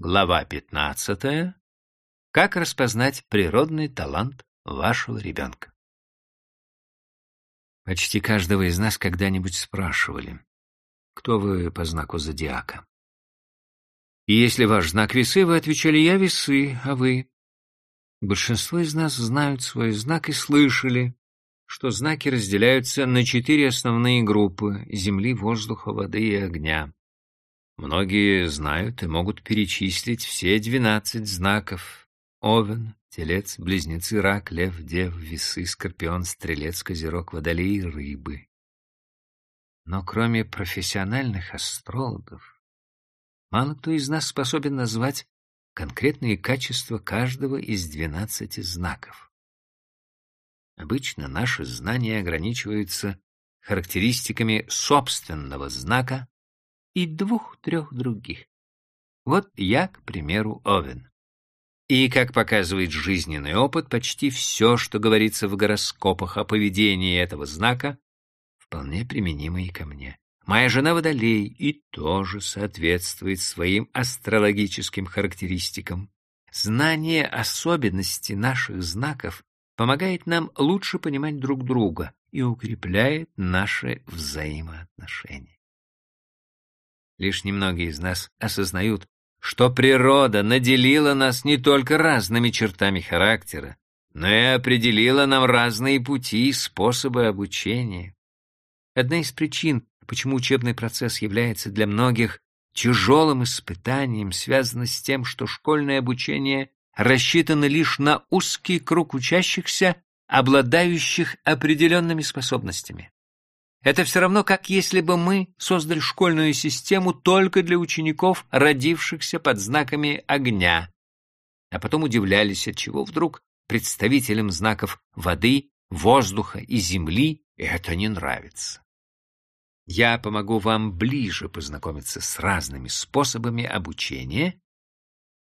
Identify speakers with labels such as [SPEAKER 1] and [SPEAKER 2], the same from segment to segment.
[SPEAKER 1] Глава 15. Как распознать природный талант вашего ребенка? Почти каждого из нас когда-нибудь спрашивали, кто вы по знаку зодиака. И если ваш знак весы, вы отвечали «я весы», а вы? Большинство из нас знают свой знак и слышали, что знаки разделяются на четыре основные группы — земли, воздуха, воды и огня. Многие знают и могут перечислить все двенадцать знаков. Овен, Телец, Близнецы, Рак, Лев, Дев, Весы, Скорпион, Стрелец, Козерог, Водолей Рыбы. Но кроме профессиональных астрологов, мало кто из нас способен назвать конкретные качества каждого из двенадцати знаков. Обычно наши знания ограничиваются характеристиками собственного знака и двух-трех других. Вот я, к примеру, Овен. И, как показывает жизненный опыт, почти все, что говорится в гороскопах о поведении этого знака, вполне применимо и ко мне. Моя жена Водолей и тоже соответствует своим астрологическим характеристикам. Знание особенностей наших знаков помогает нам лучше понимать друг друга и укрепляет наши взаимоотношения. Лишь немногие из нас осознают, что природа наделила нас не только разными чертами характера, но и определила нам разные пути и способы обучения. Одна из причин, почему учебный процесс является для многих тяжелым испытанием, связана с тем, что школьное обучение рассчитано лишь на узкий круг учащихся, обладающих определенными способностями. Это все равно, как если бы мы создали школьную систему только для учеников, родившихся под знаками огня, а потом удивлялись, отчего вдруг представителям знаков воды, воздуха и земли это не нравится. Я помогу вам ближе познакомиться с разными способами обучения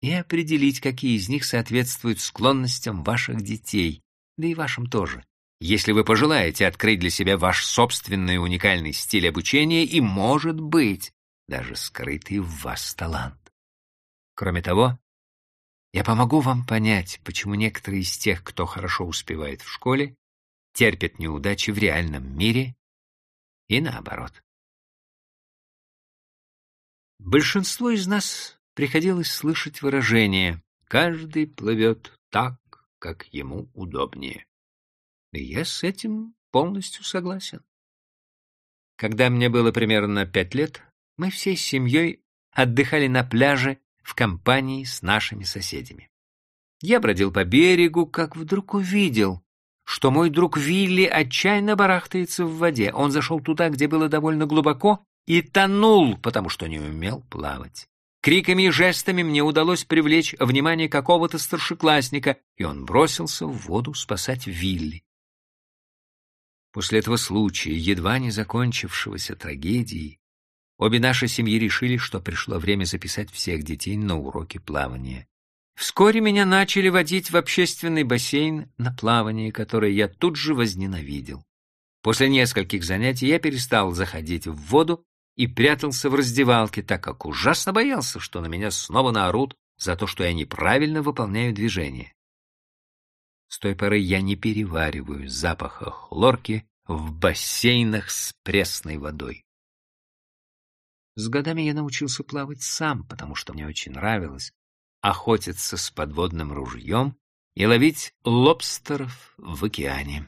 [SPEAKER 1] и определить, какие из них соответствуют склонностям ваших детей, да и вашим тоже если вы пожелаете открыть для себя ваш собственный уникальный стиль обучения и, может быть, даже скрытый в вас талант. Кроме того, я помогу вам понять, почему некоторые из тех, кто хорошо успевает в школе, терпят неудачи в реальном мире и наоборот. Большинство из нас приходилось слышать выражение «каждый плывет так, как ему удобнее». Я с этим полностью согласен. Когда мне было примерно пять лет, мы всей семьей отдыхали на пляже в компании с нашими соседями. Я бродил по берегу, как вдруг увидел, что мой друг Вилли отчаянно барахтается в воде. Он зашел туда, где было довольно глубоко, и тонул, потому что не умел плавать. Криками и жестами мне удалось привлечь внимание какого-то старшеклассника, и он бросился в воду спасать Вилли. После этого случая, едва не закончившегося трагедией, обе наши семьи решили, что пришло время записать всех детей на уроки плавания. Вскоре меня начали водить в общественный бассейн на плавание, которое я тут же возненавидел. После нескольких занятий я перестал заходить в воду и прятался в раздевалке, так как ужасно боялся, что на меня снова наорут за то, что я неправильно выполняю движение. С той поры я не перевариваю запаха хлорки в бассейнах с пресной водой. С годами я научился плавать сам, потому что мне очень нравилось охотиться с подводным ружьем и ловить лобстеров в океане.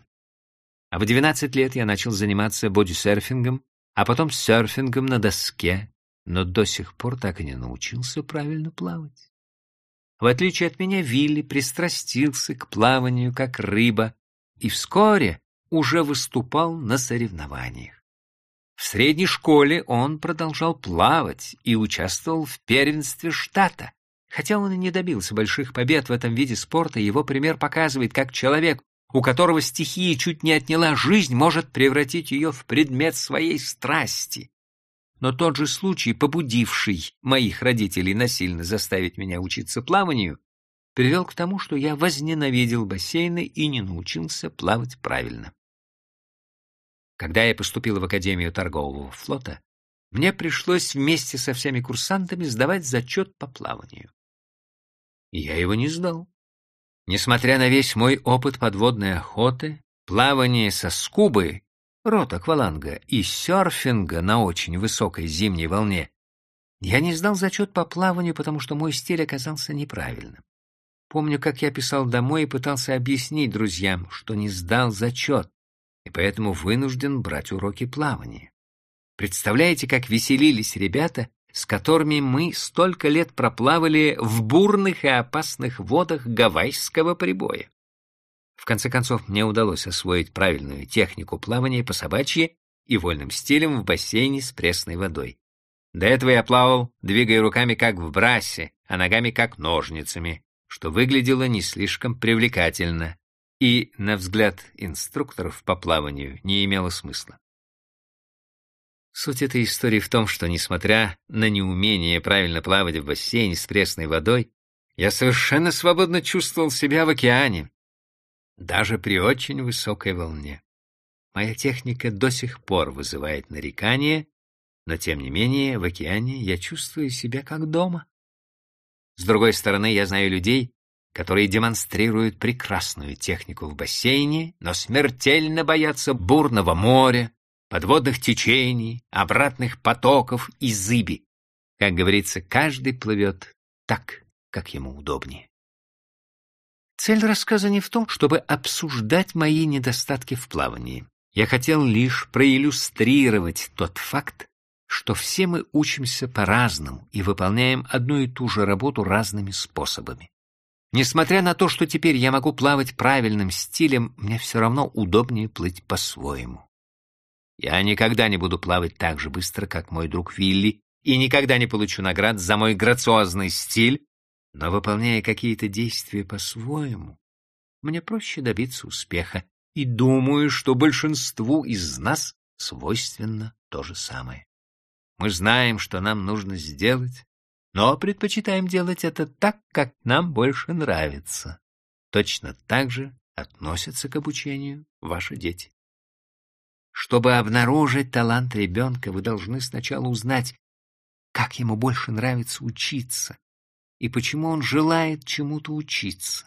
[SPEAKER 1] А в 12 лет я начал заниматься бодисерфингом, а потом серфингом на доске, но до сих пор так и не научился правильно плавать. В отличие от меня, Вилли пристрастился к плаванию как рыба и вскоре уже выступал на соревнованиях. В средней школе он продолжал плавать и участвовал в первенстве штата. Хотя он и не добился больших побед в этом виде спорта, его пример показывает, как человек, у которого стихия чуть не отняла жизнь, может превратить ее в предмет своей страсти. Но тот же случай, побудивший моих родителей насильно заставить меня учиться плаванию, привел к тому, что я возненавидел бассейны и не научился плавать правильно. Когда я поступил в Академию торгового флота, мне пришлось вместе со всеми курсантами сдавать зачет по плаванию. я его не сдал. Несмотря на весь мой опыт подводной охоты, плавания со скубы, рот акваланга и серфинга на очень высокой зимней волне, я не сдал зачет по плаванию, потому что мой стиль оказался неправильным. Помню, как я писал домой и пытался объяснить друзьям, что не сдал зачет, и поэтому вынужден брать уроки плавания. Представляете, как веселились ребята, с которыми мы столько лет проплавали в бурных и опасных водах гавайского прибоя. В конце концов, мне удалось освоить правильную технику плавания по собачьи и вольным стилем в бассейне с пресной водой. До этого я плавал, двигая руками как в брасе, а ногами как ножницами, что выглядело не слишком привлекательно и, на взгляд инструкторов по плаванию, не имело смысла. Суть этой истории в том, что, несмотря на неумение правильно плавать в бассейне с пресной водой, я совершенно свободно чувствовал себя в океане, даже при очень высокой волне. Моя техника до сих пор вызывает нарекания, но, тем не менее, в океане я чувствую себя как дома. С другой стороны, я знаю людей, которые демонстрируют прекрасную технику в бассейне, но смертельно боятся бурного моря, подводных течений, обратных потоков и зыби. Как говорится, каждый плывет так, как ему удобнее. Цель рассказа не в том, чтобы обсуждать мои недостатки в плавании. Я хотел лишь проиллюстрировать тот факт, что все мы учимся по-разному и выполняем одну и ту же работу разными способами. Несмотря на то, что теперь я могу плавать правильным стилем, мне все равно удобнее плыть по-своему. Я никогда не буду плавать так же быстро, как мой друг Вилли, и никогда не получу наград за мой грациозный стиль, но, выполняя какие-то действия по-своему, мне проще добиться успеха, и думаю, что большинству из нас свойственно то же самое. Мы знаем, что нам нужно сделать, но предпочитаем делать это так, как нам больше нравится. Точно так же относятся к обучению ваши дети. Чтобы обнаружить талант ребенка, вы должны сначала узнать, как ему больше нравится учиться и почему он желает чему-то учиться.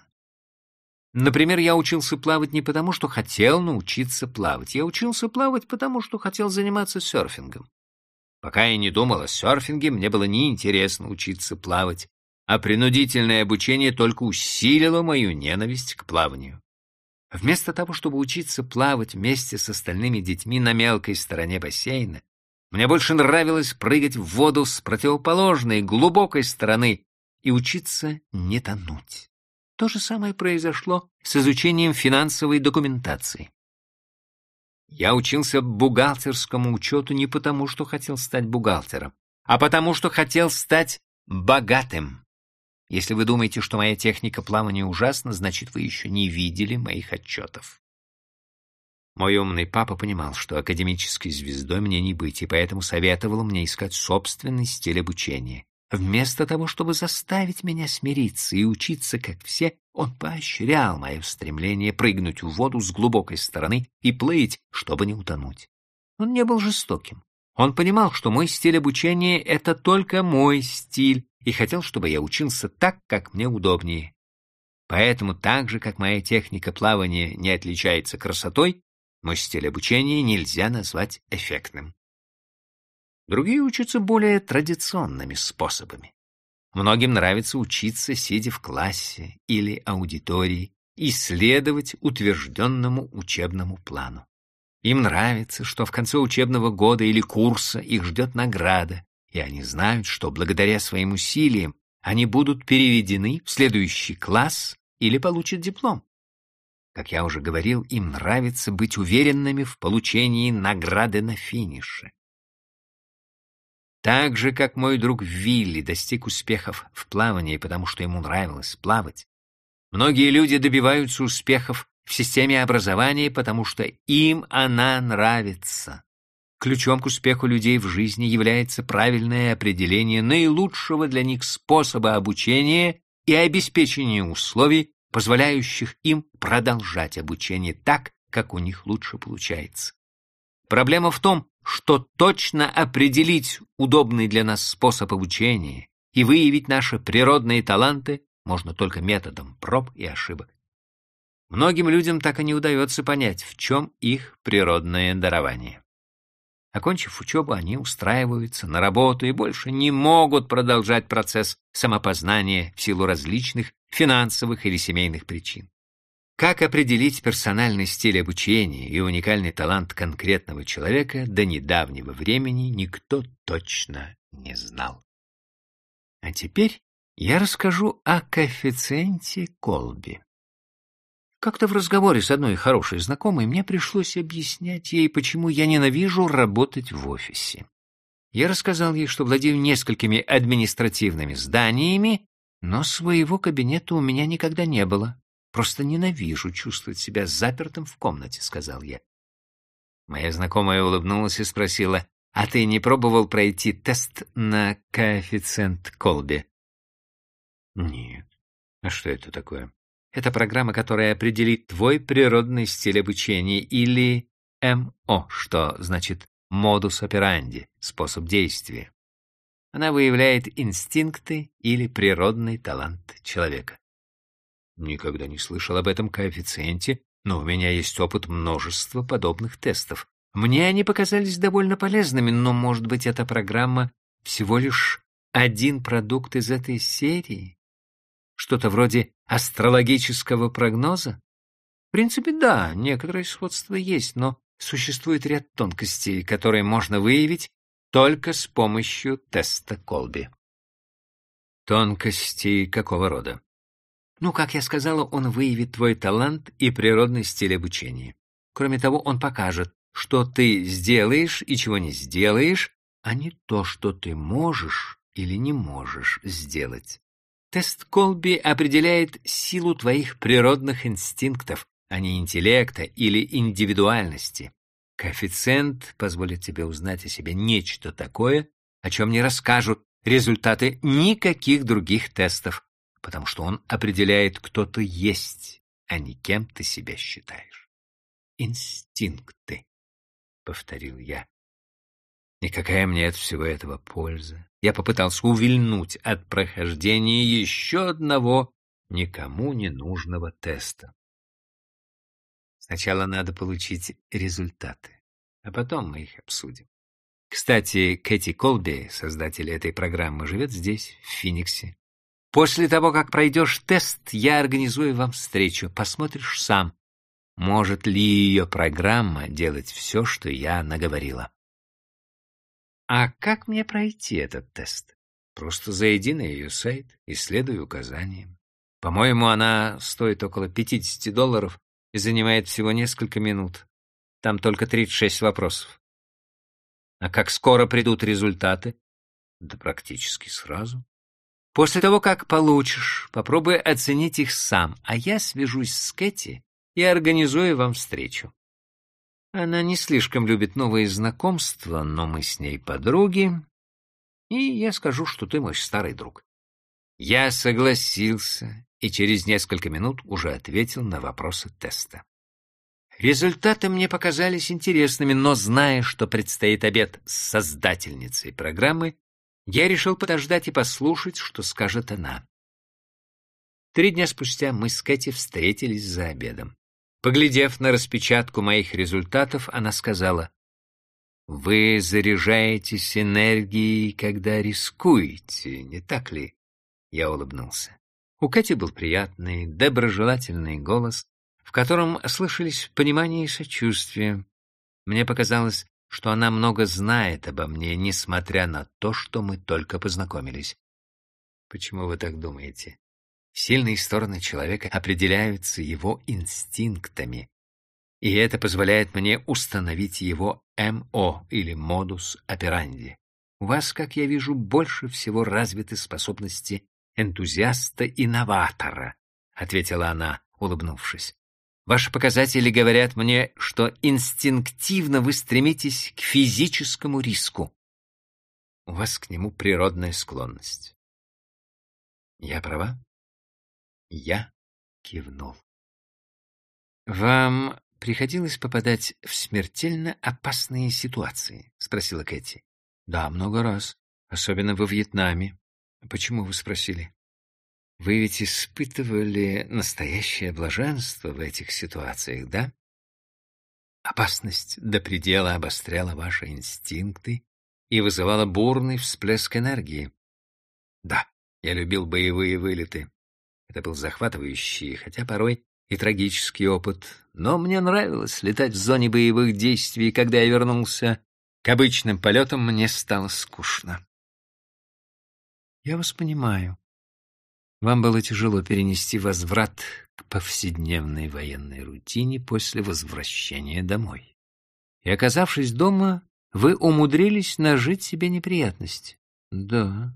[SPEAKER 1] Например, я учился плавать не потому, что хотел научиться плавать. Я учился плавать потому, что хотел заниматься серфингом. Пока я не думал о серфинге, мне было неинтересно учиться плавать, а принудительное обучение только усилило мою ненависть к плаванию. Вместо того, чтобы учиться плавать вместе с остальными детьми на мелкой стороне бассейна, мне больше нравилось прыгать в воду с противоположной, глубокой стороны и учиться не тонуть. То же самое произошло с изучением финансовой документации. Я учился бухгалтерскому учету не потому, что хотел стать бухгалтером, а потому, что хотел стать богатым. Если вы думаете, что моя техника плавания ужасна, значит, вы еще не видели моих отчетов. Мой умный папа понимал, что академической звездой мне не быть, и поэтому советовал мне искать собственный стиль обучения. Вместо того, чтобы заставить меня смириться и учиться, как все, он поощрял мое стремление прыгнуть в воду с глубокой стороны и плыть, чтобы не утонуть. Он не был жестоким. Он понимал, что мой стиль обучения — это только мой стиль, и хотел, чтобы я учился так, как мне удобнее. Поэтому так же, как моя техника плавания не отличается красотой, мой стиль обучения нельзя назвать эффектным. Другие учатся более традиционными способами. Многим нравится учиться, сидя в классе или аудитории, исследовать утвержденному учебному плану. Им нравится, что в конце учебного года или курса их ждет награда, и они знают, что благодаря своим усилиям они будут переведены в следующий класс или получат диплом. Как я уже говорил, им нравится быть уверенными в получении награды на финише. Так же, как мой друг Вилли достиг успехов в плавании, потому что ему нравилось плавать, многие люди добиваются успехов в системе образования, потому что им она нравится. Ключом к успеху людей в жизни является правильное определение наилучшего для них способа обучения и обеспечение условий, позволяющих им продолжать обучение так, как у них лучше получается. Проблема в том, что точно определить удобный для нас способ обучения и выявить наши природные таланты можно только методом проб и ошибок. Многим людям так и не удается понять, в чем их природное дарование. Окончив учебу, они устраиваются на работу и больше не могут продолжать процесс самопознания в силу различных финансовых или семейных причин. Как определить персональный стиль обучения и уникальный талант конкретного человека до недавнего времени никто точно не знал. А теперь я расскажу о коэффициенте Колби. Как-то в разговоре с одной хорошей знакомой мне пришлось объяснять ей, почему я ненавижу работать в офисе. Я рассказал ей, что владею несколькими административными зданиями, но своего кабинета у меня никогда не было. Просто ненавижу чувствовать себя запертым в комнате, — сказал я. Моя знакомая улыбнулась и спросила, «А ты не пробовал пройти тест на коэффициент Колби?» «Нет. А что это такое?» Это программа, которая определит твой природный стиль обучения или МО, что значит модус операнди, способ действия. Она выявляет инстинкты или природный талант человека. Никогда не слышал об этом коэффициенте, но у меня есть опыт множества подобных тестов. Мне они показались довольно полезными, но, может быть, эта программа всего лишь один продукт из этой серии? Что-то вроде астрологического прогноза? В принципе, да, некоторое сходство есть, но существует ряд тонкостей, которые можно выявить только с помощью теста Колби. Тонкости какого рода? Ну, как я сказала, он выявит твой талант и природный стиль обучения. Кроме того, он покажет, что ты сделаешь и чего не сделаешь, а не то, что ты можешь или не можешь сделать. Тест Колби определяет силу твоих природных инстинктов, а не интеллекта или индивидуальности. Коэффициент позволит тебе узнать о себе нечто такое, о чем не расскажут результаты никаких других тестов, потому что он определяет, кто ты есть, а не кем ты себя считаешь. «Инстинкты», — повторил я. Никакая мне от всего этого польза. Я попытался увильнуть от прохождения еще одного никому не нужного теста. Сначала надо получить результаты, а потом мы их обсудим. Кстати, Кэти Колби, создатель этой программы, живет здесь, в Финиксе. После того, как пройдешь тест, я организую вам встречу. Посмотришь сам, может ли ее программа делать все, что я наговорила. А как мне пройти этот тест? Просто зайди на ее сайт, исследуй указания. По-моему, она стоит около 50 долларов и занимает всего несколько минут. Там только 36 вопросов. А как скоро придут результаты? Да практически сразу. После того, как получишь, попробуй оценить их сам, а я свяжусь с Кэти и организую вам встречу. Она не слишком любит новые знакомства, но мы с ней подруги, и я скажу, что ты мой старый друг. Я согласился и через несколько минут уже ответил на вопросы теста. Результаты мне показались интересными, но зная, что предстоит обед с создательницей программы, я решил подождать и послушать, что скажет она. Три дня спустя мы с Кэти встретились за обедом. Поглядев на распечатку моих результатов, она сказала, «Вы заряжаетесь энергией, когда рискуете, не так ли?» Я улыбнулся. У Кати был приятный, доброжелательный голос, в котором слышались понимание и сочувствие. Мне показалось, что она много знает обо мне, несмотря на то, что мы только познакомились. Почему вы так думаете? Сильные стороны человека определяются его инстинктами, и это позволяет мне установить его МО или модус операнди. У вас, как я вижу, больше всего развиты способности энтузиаста-инноватора, ответила она, улыбнувшись. Ваши показатели говорят мне, что инстинктивно вы стремитесь к физическому риску. У вас к нему природная склонность. Я права? Я кивнул. «Вам приходилось попадать в смертельно опасные ситуации?» — спросила Кэти. «Да, много раз. Особенно во Вьетнаме. Почему вы спросили?» Вы ведь испытывали настоящее блаженство в этих ситуациях, да? Опасность до предела обостряла ваши инстинкты и вызывала бурный всплеск энергии. Да, я любил боевые вылеты. Это был захватывающий, хотя порой и трагический опыт. Но мне нравилось летать в зоне боевых действий, когда я вернулся к обычным полетам, мне стало скучно. Я вас понимаю. Вам было тяжело перенести возврат к повседневной военной рутине после возвращения домой. И, оказавшись дома, вы умудрились нажить себе неприятности. Да.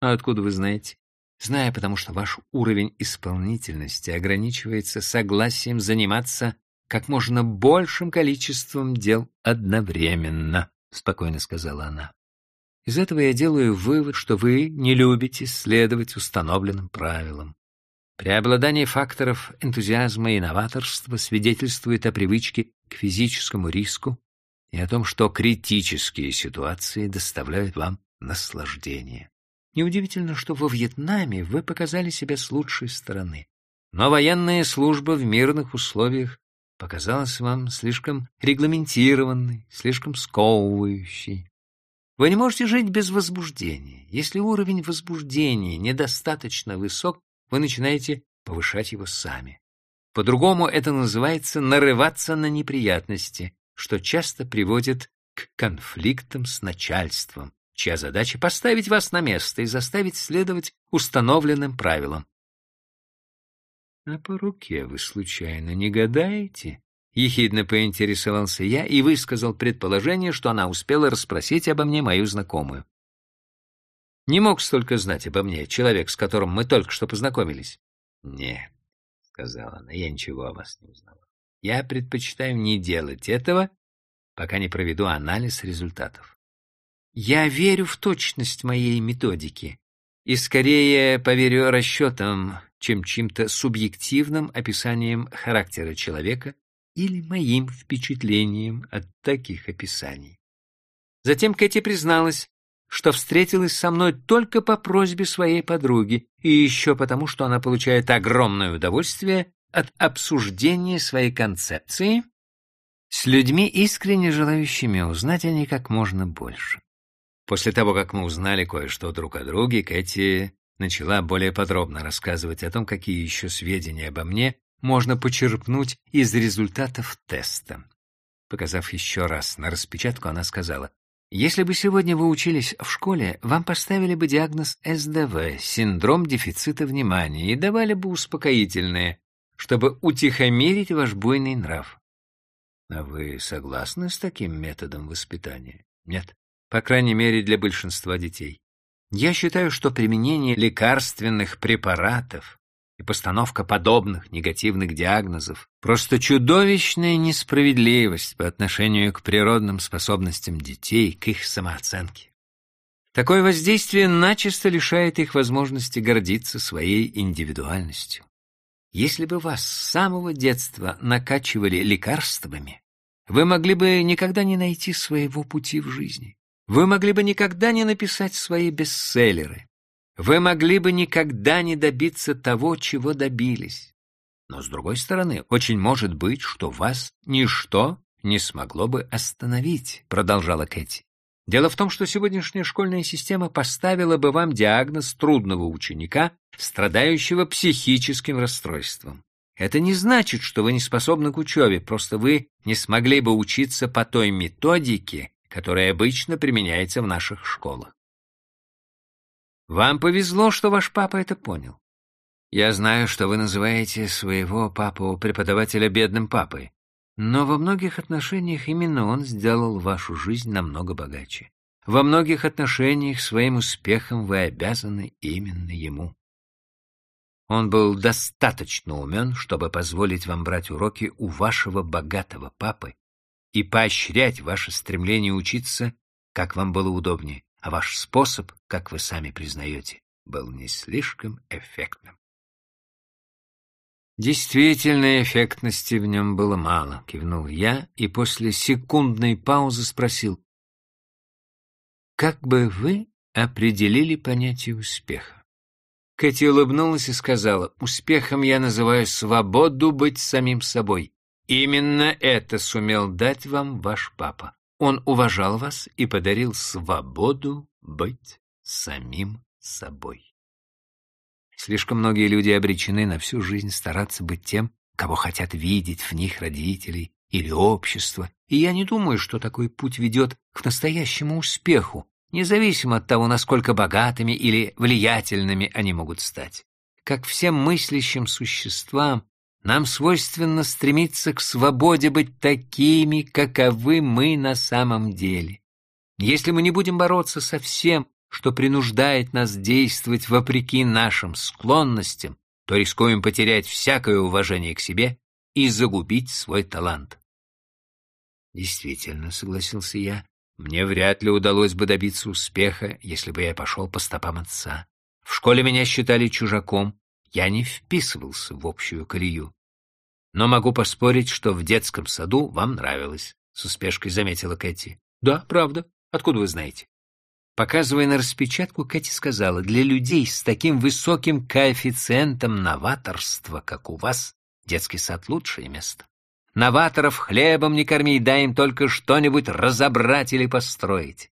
[SPEAKER 1] А откуда вы знаете? Знаю, потому что ваш уровень исполнительности ограничивается согласием заниматься как можно большим количеством дел одновременно, — спокойно сказала она. Из этого я делаю вывод, что вы не любите следовать установленным правилам. Преобладание факторов энтузиазма и новаторства свидетельствует о привычке к физическому риску и о том, что критические ситуации доставляют вам наслаждение. Неудивительно, что во Вьетнаме вы показали себя с лучшей стороны. Но военная служба в мирных условиях показалась вам слишком регламентированной, слишком сковывающей. Вы не можете жить без возбуждения. Если уровень возбуждения недостаточно высок, вы начинаете повышать его сами. По-другому это называется нарываться на неприятности, что часто приводит к конфликтам с начальством, чья задача поставить вас на место и заставить следовать установленным правилам. А по руке вы случайно не гадаете? — ехидно поинтересовался я и высказал предположение, что она успела расспросить обо мне мою знакомую. «Не мог столько знать обо мне человек, с которым мы только что познакомились?» «Нет», — сказала она, — «я ничего о вас не узнала. Я предпочитаю не делать этого, пока не проведу анализ результатов. Я верю в точность моей методики и скорее поверю расчетам, чем чьим-то субъективным описанием характера человека или моим впечатлением от таких описаний. Затем Кэти призналась, что встретилась со мной только по просьбе своей подруги и еще потому, что она получает огромное удовольствие от обсуждения своей концепции с людьми, искренне желающими узнать о ней как можно больше. После того, как мы узнали кое-что друг о друге, Кэти начала более подробно рассказывать о том, какие еще сведения обо мне можно почерпнуть из результатов теста. Показав еще раз на распечатку, она сказала, «Если бы сегодня вы учились в школе, вам поставили бы диагноз СДВ, синдром дефицита внимания, и давали бы успокоительное, чтобы утихомирить ваш буйный нрав». А вы согласны с таким методом воспитания? Нет, по крайней мере, для большинства детей. Я считаю, что применение лекарственных препаратов и постановка подобных негативных диагнозов — просто чудовищная несправедливость по отношению к природным способностям детей, к их самооценке. Такое воздействие начисто лишает их возможности гордиться своей индивидуальностью. Если бы вас с самого детства накачивали лекарствами, вы могли бы никогда не найти своего пути в жизни. Вы могли бы никогда не написать свои бестселлеры вы могли бы никогда не добиться того, чего добились. Но, с другой стороны, очень может быть, что вас ничто не смогло бы остановить, продолжала Кэти. Дело в том, что сегодняшняя школьная система поставила бы вам диагноз трудного ученика, страдающего психическим расстройством. Это не значит, что вы не способны к учебе, просто вы не смогли бы учиться по той методике, которая обычно применяется в наших школах. Вам повезло, что ваш папа это понял. Я знаю, что вы называете своего папу-преподавателя бедным папой, но во многих отношениях именно он сделал вашу жизнь намного богаче. Во многих отношениях своим успехом вы обязаны именно ему. Он был достаточно умен, чтобы позволить вам брать уроки у вашего богатого папы и поощрять ваше стремление учиться, как вам было удобнее а ваш способ, как вы сами признаете, был не слишком эффектным. Действительно, эффектности в нем было мало, кивнул я и после секундной паузы спросил, как бы вы определили понятие успеха? Кэти улыбнулась и сказала, «Успехом я называю свободу быть самим собой. Именно это сумел дать вам ваш папа. Он уважал вас и подарил свободу быть самим собой». Слишком многие люди обречены на всю жизнь стараться быть тем, кого хотят видеть в них родителей или общество, и я не думаю, что такой путь ведет к настоящему успеху, независимо от того, насколько богатыми или влиятельными они могут стать. Как всем мыслящим существам, нам свойственно стремиться к свободе быть такими, каковы мы на самом деле. Если мы не будем бороться со всем, что принуждает нас действовать вопреки нашим склонностям, то рискуем потерять всякое уважение к себе и загубить свой талант. Действительно, согласился я, мне вряд ли удалось бы добиться успеха, если бы я пошел по стопам отца. В школе меня считали чужаком, я не вписывался в общую колею. Но могу поспорить, что в детском саду вам нравилось, — с успешкой заметила Кэти. — Да, правда. Откуда вы знаете? Показывая на распечатку, Кэти сказала, для людей с таким высоким коэффициентом новаторства, как у вас, детский сад — лучшее место. Новаторов хлебом не корми, дай им только что-нибудь разобрать или построить.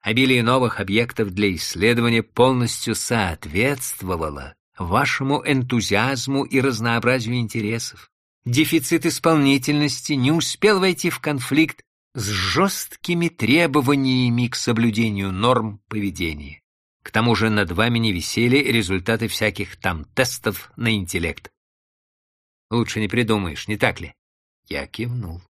[SPEAKER 1] Обилие новых объектов для исследования полностью соответствовало вашему энтузиазму и разнообразию интересов. Дефицит исполнительности не успел войти в конфликт с жесткими требованиями к соблюдению норм поведения. К тому же над вами не висели результаты всяких там тестов на интеллект. Лучше не придумаешь, не так ли? Я кивнул.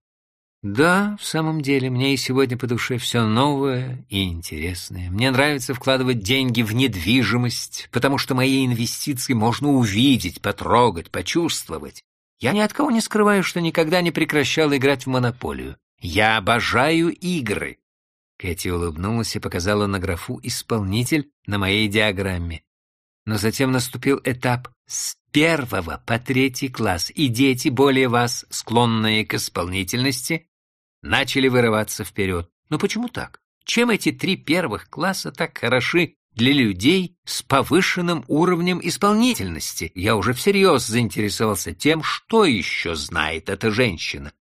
[SPEAKER 1] Да, в самом деле, мне и сегодня по душе все новое и интересное. Мне нравится вкладывать деньги в недвижимость, потому что мои инвестиции можно увидеть, потрогать, почувствовать. Я ни от кого не скрываю, что никогда не прекращал играть в монополию. Я обожаю игры. Кэти улыбнулась и показала на графу «Исполнитель» на моей диаграмме. Но затем наступил этап с первого по третий класс, и дети, более вас склонные к исполнительности, начали вырываться вперед. Но почему так? Чем эти три первых класса так хороши для людей с повышенным уровнем исполнительности? Я уже всерьез заинтересовался тем, что еще знает эта женщина.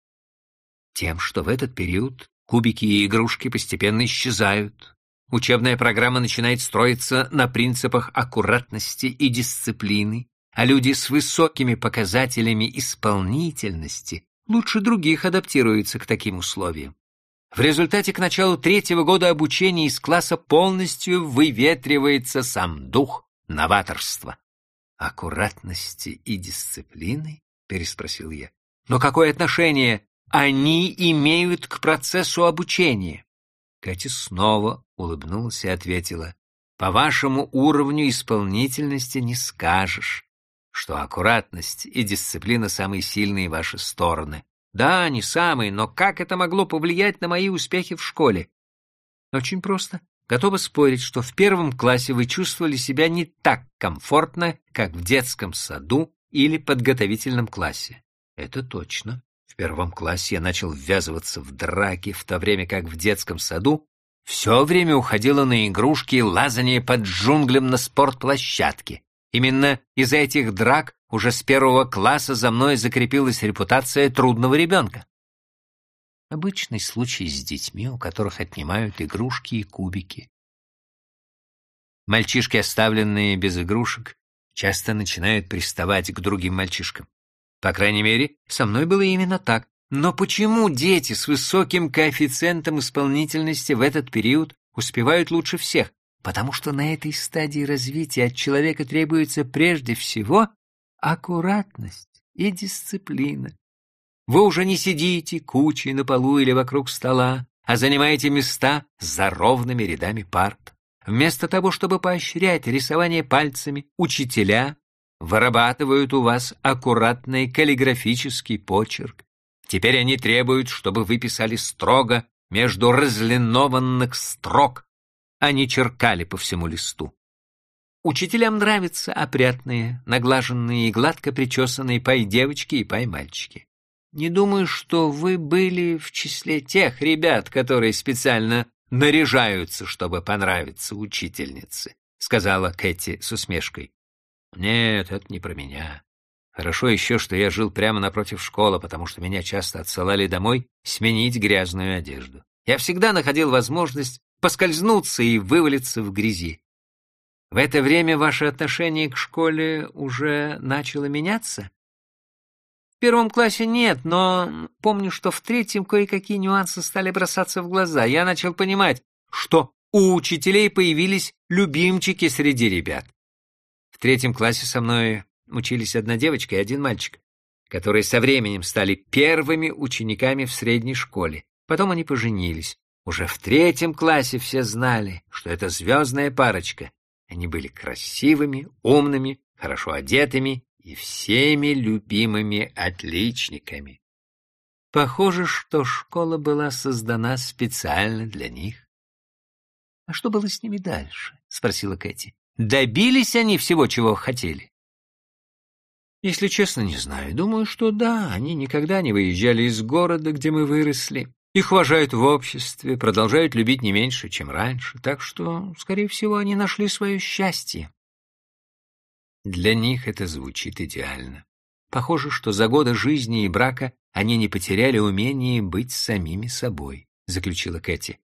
[SPEAKER 1] Тем, что в этот период кубики и игрушки постепенно исчезают, Учебная программа начинает строиться на принципах аккуратности и дисциплины, а люди с высокими показателями исполнительности лучше других адаптируются к таким условиям. В результате к началу третьего года обучения из класса полностью выветривается сам дух новаторства. «Аккуратности и дисциплины?» — переспросил я. «Но какое отношение они имеют к процессу обучения?» Катя снова улыбнулась и ответила, «По вашему уровню исполнительности не скажешь, что аккуратность и дисциплина самые сильные ваши стороны. Да, они самые, но как это могло повлиять на мои успехи в школе? Очень просто. Готова спорить, что в первом классе вы чувствовали себя не так комфортно, как в детском саду или подготовительном классе. Это точно первом классе я начал ввязываться в драки, в то время как в детском саду все время уходило на игрушки и лазание под джунглем на спортплощадке. Именно из-за этих драк уже с первого класса за мной закрепилась репутация трудного ребенка. Обычный случай с детьми, у которых отнимают игрушки и кубики. Мальчишки, оставленные без игрушек, часто начинают приставать к другим мальчишкам. По крайней мере, со мной было именно так. Но почему дети с высоким коэффициентом исполнительности в этот период успевают лучше всех? Потому что на этой стадии развития от человека требуется прежде всего аккуратность и дисциплина. Вы уже не сидите кучей на полу или вокруг стола, а занимаете места за ровными рядами парт. Вместо того, чтобы поощрять рисование пальцами, учителя вырабатывают у вас аккуратный каллиграфический почерк. Теперь они требуют, чтобы вы писали строго между разлинованных строк, не черкали по всему листу. Учителям нравятся опрятные, наглаженные и гладко причесанные пай-девочки и пай-мальчики. Не думаю, что вы были в числе тех ребят, которые специально наряжаются, чтобы понравиться учительнице, сказала Кэти с усмешкой. Нет, это не про меня. Хорошо еще, что я жил прямо напротив школы, потому что меня часто отсылали домой сменить грязную одежду. Я всегда находил возможность поскользнуться и вывалиться в грязи. В это время ваше отношение к школе уже начало меняться? В первом классе нет, но помню, что в третьем кое-какие нюансы стали бросаться в глаза. Я начал понимать, что у учителей появились любимчики среди ребят. В третьем классе со мной учились одна девочка и один мальчик, которые со временем стали первыми учениками в средней школе. Потом они поженились. Уже в третьем классе все знали, что это звездная парочка, они были красивыми, умными, хорошо одетыми и всеми любимыми отличниками. Похоже, что школа была создана специально для них. — А что было с ними дальше? — спросила Кэти. — Добились они всего, чего хотели? — Если честно, не знаю. Думаю, что да. Они никогда не выезжали из города, где мы выросли. Их уважают в обществе, продолжают любить не меньше, чем раньше, так что, скорее всего, они нашли свое счастье. Для них это звучит идеально. Похоже, что за годы жизни и брака они не потеряли умение быть самими собой, заключила Кэти.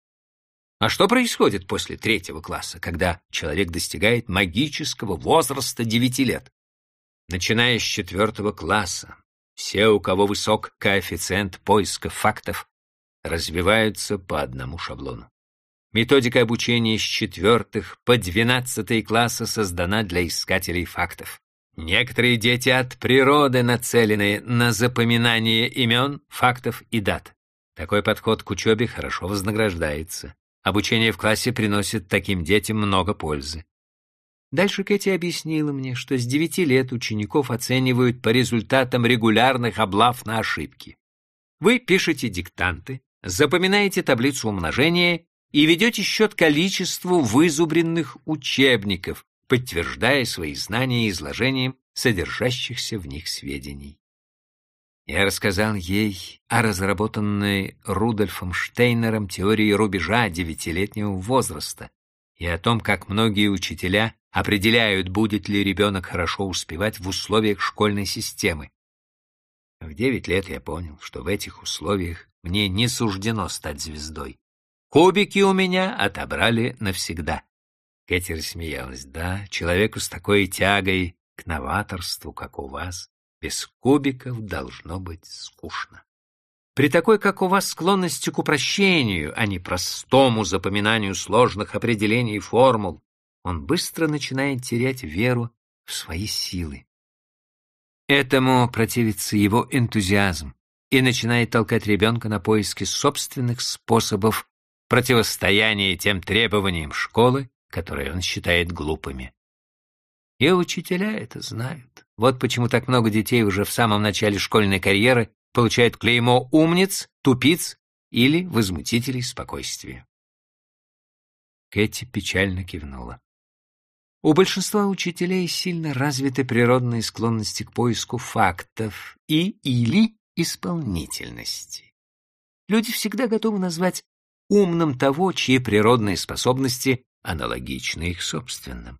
[SPEAKER 1] А что происходит после третьего класса, когда человек достигает магического возраста девяти лет? Начиная с четвертого класса, все, у кого высок коэффициент поиска фактов, развиваются по одному шаблону. Методика обучения с четвертых по двенадцатый класса создана для искателей фактов. Некоторые дети от природы нацелены на запоминание имен, фактов и дат. Такой подход к учебе хорошо вознаграждается. Обучение в классе приносит таким детям много пользы. Дальше Кэти объяснила мне, что с девяти лет учеников оценивают по результатам регулярных облав на ошибки. Вы пишете диктанты, запоминаете таблицу умножения и ведете счет количеству вызубренных учебников, подтверждая свои знания изложением содержащихся в них сведений. Я рассказал ей о разработанной Рудольфом Штейнером теории рубежа девятилетнего возраста и о том, как многие учителя определяют, будет ли ребенок хорошо успевать в условиях школьной системы. В девять лет я понял, что в этих условиях мне не суждено стать звездой. Кубики у меня отобрали навсегда. Кэти рассмеялась. Да, человеку с такой тягой к новаторству, как у вас, без кубиков должно быть скучно. При такой, как у вас, склонности к упрощению, а не простому запоминанию сложных определений и формул, он быстро начинает терять веру в свои силы. Этому противится его энтузиазм, и начинает толкать ребенка на поиски собственных способов противостояния тем требованиям школы, которые он считает глупыми. И учителя это знают. Вот почему так много детей уже в самом начале школьной карьеры получают клеймо умниц, тупиц или возмутителей спокойствия. Кэти печально кивнула. У большинства учителей сильно развиты природные склонности к поиску фактов и или исполнительности. Люди всегда готовы назвать умным того, чьи природные способности аналогичны их собственным.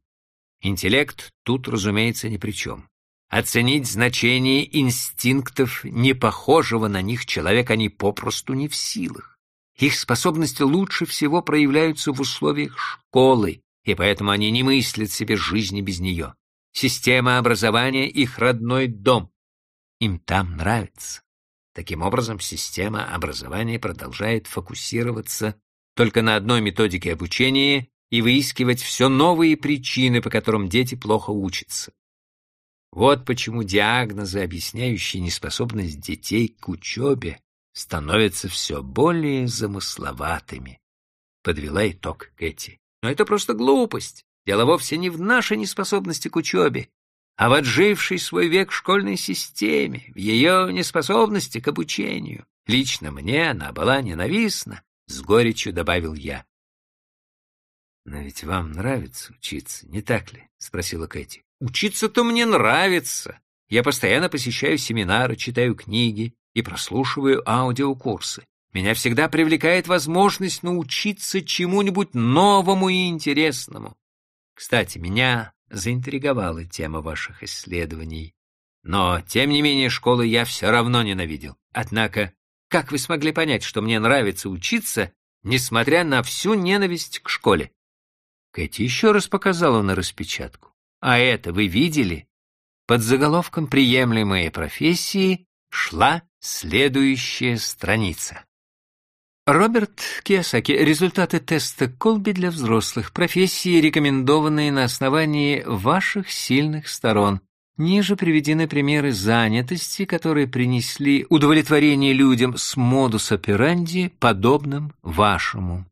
[SPEAKER 1] Интеллект тут, разумеется, ни при чем. Оценить значение инстинктов непохожего на них человека они попросту не в силах. Их способности лучше всего проявляются в условиях школы, и поэтому они не мыслят себе жизни без нее. Система образования — их родной дом. Им там нравится. Таким образом, система образования продолжает фокусироваться только на одной методике обучения и выискивать все новые причины, по которым дети плохо учатся. Вот почему диагнозы, объясняющие неспособность детей к учебе, становятся все более замысловатыми. Подвела итог Кэти. Но это просто глупость. Дело вовсе не в нашей неспособности к учебе, а в отжившей свой век школьной системе, в ее неспособности к обучению. Лично мне она была ненавистна, — с горечью добавил я. — Но ведь вам нравится учиться, не так ли? — спросила Кэти. — Учиться-то мне нравится. Я постоянно посещаю семинары, читаю книги и прослушиваю аудиокурсы. Меня всегда привлекает возможность научиться чему-нибудь новому и интересному. Кстати, меня заинтриговала тема ваших исследований. Но, тем не менее, школу я все равно ненавидел. Однако, как вы смогли понять, что мне нравится учиться, несмотря на всю ненависть к школе? Кэти еще раз показала на распечатку. А это вы видели? Под заголовком «Приемлемые профессии» шла следующая страница. Роберт Киосаки. Результаты теста Колби для взрослых. Профессии, рекомендованные на основании ваших сильных сторон. Ниже приведены примеры занятости, которые принесли удовлетворение людям с модус операнди, подобным вашему.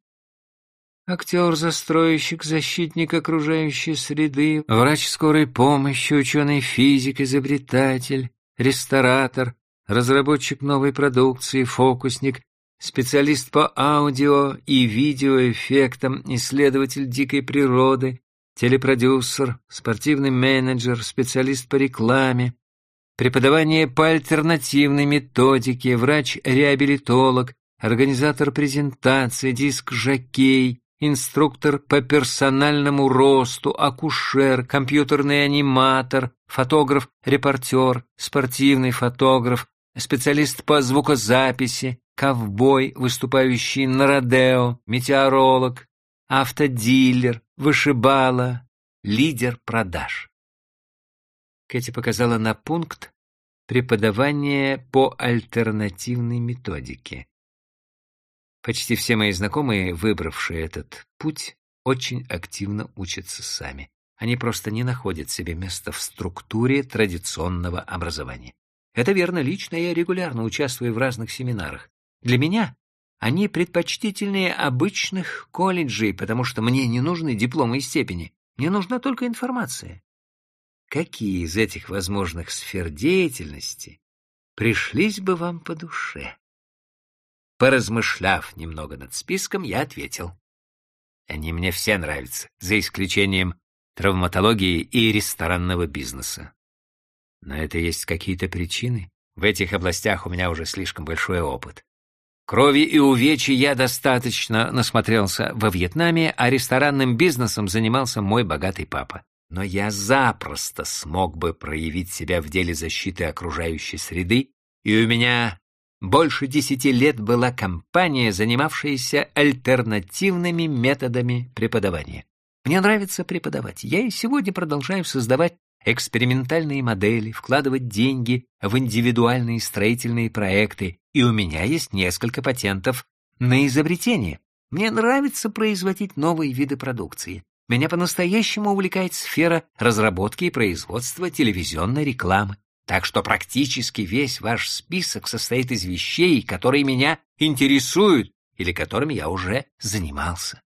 [SPEAKER 1] Актер, застройщик, защитник окружающей среды, врач скорой помощи, ученый-физик, изобретатель, ресторатор, разработчик новой продукции, фокусник, специалист по аудио и видеоэффектам, исследователь дикой природы, телепродюсер, спортивный менеджер, специалист по рекламе, преподавание по альтернативной методике, врач-реабилитолог, организатор презентации, диск-жокей, инструктор по персональному росту, акушер, компьютерный аниматор, фотограф, репортер, спортивный фотограф, специалист по звукозаписи, ковбой, выступающий на родео, метеоролог, автодилер, вышибала, лидер продаж. Кэти показала на пункт преподавания по альтернативной методике. Почти все мои знакомые, выбравшие этот путь, очень активно учатся сами. Они просто не находят себе места в структуре традиционного образования. Это верно, лично я регулярно участвую в разных семинарах. Для меня они предпочтительнее обычных колледжей, потому что мне не нужны дипломы и степени. Мне нужна только информация. Какие из этих возможных сфер деятельности пришлись бы вам по душе? Поразмышляв немного над списком, я ответил. Они мне все нравятся, за исключением травматологии и ресторанного бизнеса. На это есть какие-то причины. В этих областях у меня уже слишком большой опыт. Крови и увечий я достаточно насмотрелся во Вьетнаме, а ресторанным бизнесом занимался мой богатый папа. Но я запросто смог бы проявить себя в деле защиты окружающей среды, и у меня больше десяти лет была компания, занимавшаяся альтернативными методами преподавания. Мне нравится преподавать. Я и сегодня продолжаю создавать экспериментальные модели, вкладывать деньги в индивидуальные строительные проекты, и у меня есть несколько патентов на изобретение. Мне нравится производить новые виды продукции. Меня по-настоящему увлекает сфера разработки и производства телевизионной рекламы. Так что практически весь ваш список состоит из вещей, которые меня интересуют или которыми я уже занимался.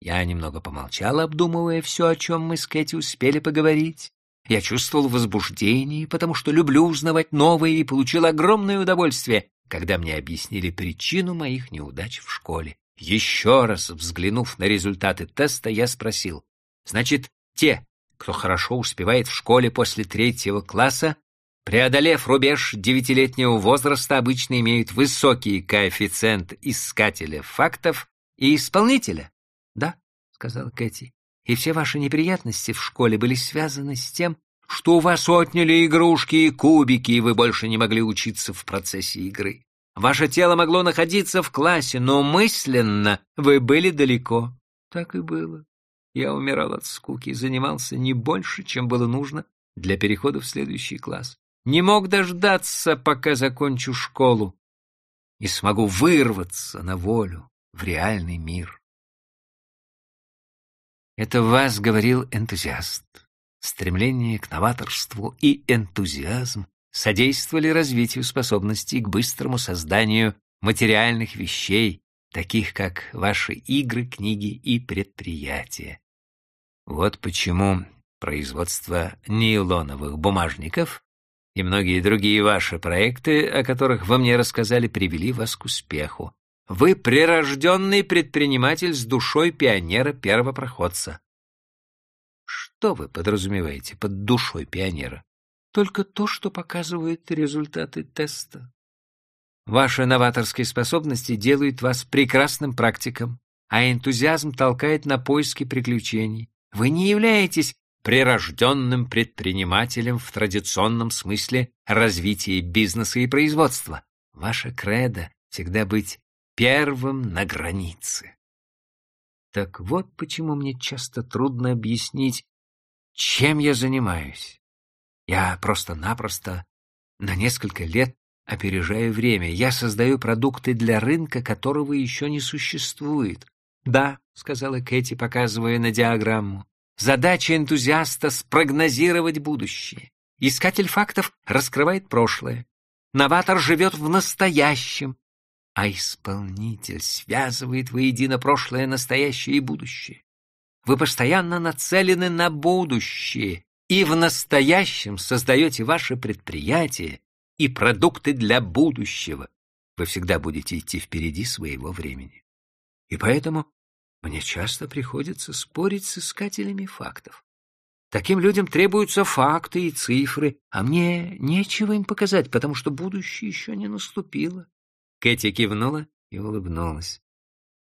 [SPEAKER 1] Я немного помолчал, обдумывая все, о чем мы с Кэти успели поговорить. Я чувствовал возбуждение, потому что люблю узнавать новое и получил огромное удовольствие, когда мне объяснили причину моих неудач в школе. Еще раз взглянув на результаты теста, я спросил, значит, те, кто хорошо успевает в школе после третьего класса, преодолев рубеж девятилетнего возраста, обычно имеют высокий коэффициент искателя фактов и исполнителя. — Да, — сказала Кэти, — и все ваши неприятности в школе были связаны с тем, что у вас отняли игрушки и кубики, и вы больше не могли учиться в процессе игры. Ваше тело могло находиться в классе, но мысленно вы были далеко. Так и было. Я умирал от скуки и занимался не больше, чем было нужно для перехода в следующий класс. Не мог дождаться, пока закончу школу и смогу вырваться на волю в реальный мир. Это вас говорил энтузиаст. Стремление к новаторству и энтузиазм содействовали развитию способностей к быстрому созданию материальных вещей, таких как ваши игры, книги и предприятия. Вот почему производство нейлоновых бумажников и многие другие ваши проекты, о которых вы мне рассказали, привели вас к успеху. Вы прирожденный предприниматель с душой пионера-первопроходца. Что вы подразумеваете под душой пионера? Только то, что показывают результаты теста. Ваши новаторские способности делают вас прекрасным практиком, а энтузиазм толкает на поиски приключений. Вы не являетесь прирожденным предпринимателем в традиционном смысле развития бизнеса и производства. Ваша кредо всегда быть первым на границе. Так вот почему мне часто трудно объяснить, чем я занимаюсь. Я просто-напросто на несколько лет опережаю время. Я создаю продукты для рынка, которого еще не существует. Да, — сказала Кэти, показывая на диаграмму, — задача энтузиаста — спрогнозировать будущее. Искатель фактов раскрывает прошлое. Новатор живет в настоящем, а исполнитель связывает воедино прошлое, настоящее и будущее. Вы постоянно нацелены на будущее, и в настоящем создаете ваше предприятие и продукты для будущего. Вы всегда будете идти впереди своего времени. И поэтому мне часто приходится спорить с искателями фактов. Таким людям требуются факты и цифры, а мне нечего им показать, потому что будущее еще не наступило. Кэти кивнула и улыбнулась.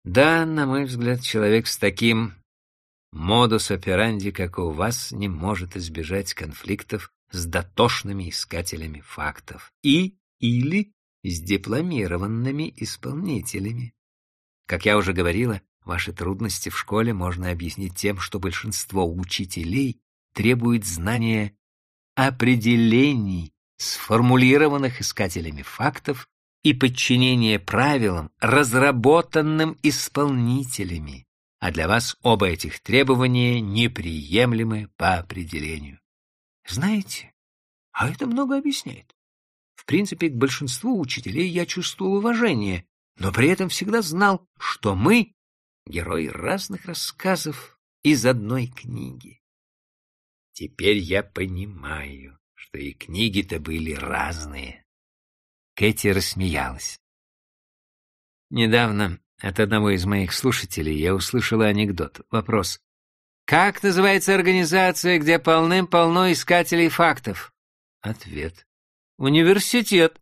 [SPEAKER 1] Да, на мой взгляд, человек с таким модус операнди, как у вас, не может избежать конфликтов с дотошными искателями фактов и или с дипломированными исполнителями. Как я уже говорила, ваши трудности в школе можно объяснить тем, что большинство учителей требует знания определений, сформулированных искателями фактов и подчинения правилам, разработанным исполнителями, а для вас оба этих требования неприемлемы по определению. Знаете, а это много объясняет. В принципе, к большинству учителей я чувствовал уважение, но при этом всегда знал, что мы — герои разных рассказов из одной книги. Теперь я понимаю, что и книги-то были разные. Кэти рассмеялась. Недавно от одного из моих слушателей я услышала анекдот. Вопрос. Как называется организация, где полным-полно искателей фактов? Ответ. Университет.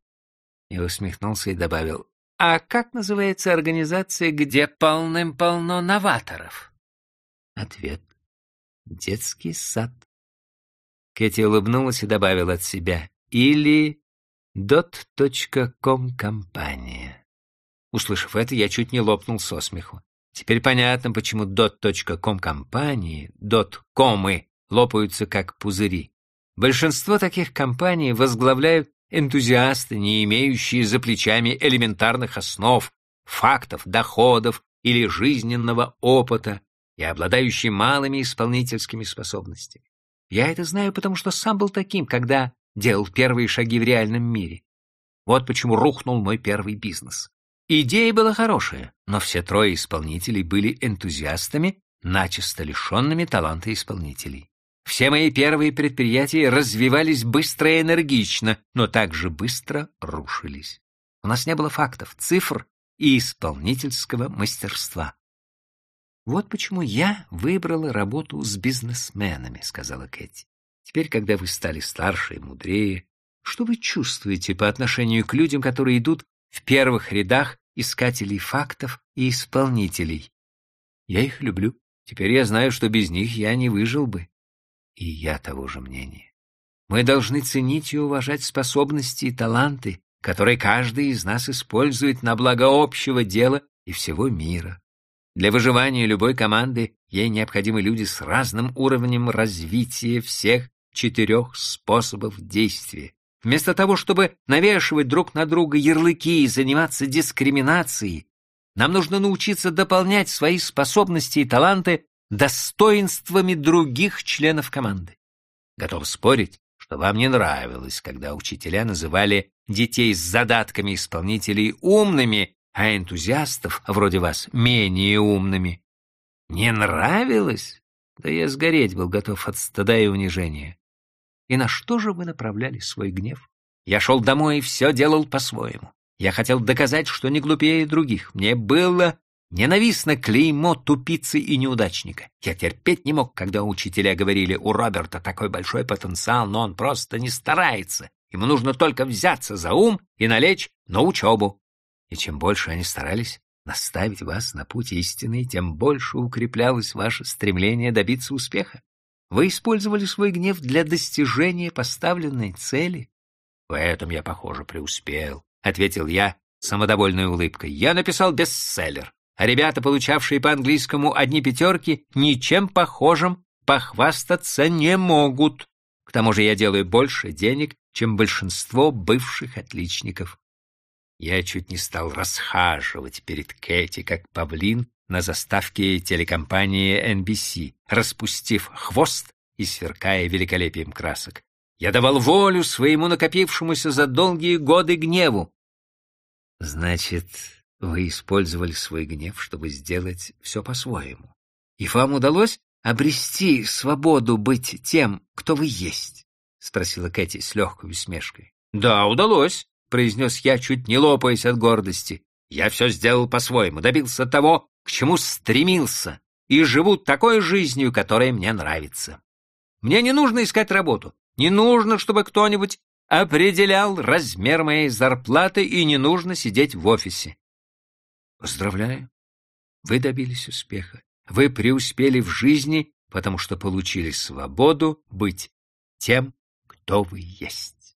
[SPEAKER 1] Я усмехнулся и добавил. А как называется организация, где полным-полно новаторов? Ответ. Детский сад. Кэти улыбнулась и добавила от себя. Или dot.com компания. Услышав это, я чуть не лопнул со смеху. Теперь понятно, почему dot.com компании, dot.комы лопаются как пузыри. Большинство таких компаний возглавляют энтузиасты, не имеющие за плечами элементарных основ, фактов, доходов или жизненного опыта и обладающие малыми исполнительскими способностями. Я это знаю, потому что сам был таким, когда делал первые шаги в реальном мире. Вот почему рухнул мой первый бизнес. Идея была хорошая, но все трое исполнителей были энтузиастами, начисто лишенными таланта исполнителей. Все мои первые предприятия развивались быстро и энергично, но также быстро рушились. У нас не было фактов, цифр и исполнительского мастерства. «Вот почему я выбрала работу с бизнесменами», — сказала Кэти. «Теперь, когда вы стали старше и мудрее, что вы чувствуете по отношению к людям, которые идут в первых рядах искателей фактов и исполнителей? Я их люблю. Теперь я знаю, что без них я не выжил бы. И я того же мнения. Мы должны ценить и уважать способности и таланты, которые каждый из нас использует на благо общего дела и всего мира. Для выживания любой команды ей необходимы люди с разным уровнем развития всех четырех способов действия. Вместо того, чтобы навешивать друг на друга ярлыки и заниматься дискриминацией, нам нужно научиться дополнять свои способности и таланты достоинствами других членов команды. Готов спорить, что вам не нравилось, когда учителя называли детей с задатками исполнителей умными а энтузиастов, вроде вас, менее умными. Не нравилось? Да я сгореть был готов от стыда и унижения. И на что же вы направляли свой гнев? Я шел домой и все делал по-своему. Я хотел доказать, что не глупее других. Мне было ненавистно клеймо тупицы и неудачника. Я терпеть не мог, когда учителя говорили, у Роберта такой большой потенциал, но он просто не старается. Ему нужно только взяться за ум и налечь на учебу. И чем больше они старались наставить вас на путь истины, тем больше укреплялось ваше стремление добиться успеха. Вы использовали свой гнев для достижения поставленной цели? В этом я, похоже, преуспел, — ответил я самодовольной улыбкой. Я написал бестселлер, а ребята, получавшие по английскому одни пятерки, ничем похожим похвастаться не могут. К тому же я делаю больше денег, чем большинство бывших отличников. Я чуть не стал расхаживать перед Кэти, как павлин на заставке телекомпании NBC, распустив хвост и сверкая великолепием красок. Я давал волю своему накопившемуся за долгие годы гневу. Значит, вы использовали свой гнев, чтобы сделать все по-своему. И вам удалось обрести свободу быть тем, кто вы есть? — спросила Кэти с легкой усмешкой. — Да, удалось, — произнес я, чуть не лопаясь от гордости. Я все сделал по-своему, добился того, к чему стремился, и живу такой жизнью, которая мне нравится. Мне не нужно искать работу, не нужно, чтобы кто-нибудь определял размер моей зарплаты, и не нужно сидеть в офисе. Поздравляю, вы добились успеха. Вы преуспели в жизни, потому что получили свободу быть тем, кто вы есть.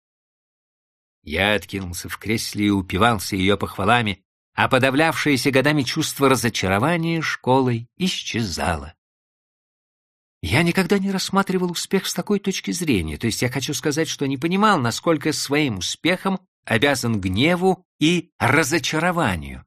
[SPEAKER 1] Я откинулся в кресле и упивался ее похвалами, а подавлявшееся годами чувство разочарования школой исчезало. Я никогда не рассматривал успех с такой точки зрения, то есть я хочу сказать, что не понимал, насколько своим успехом обязан гневу и разочарованию.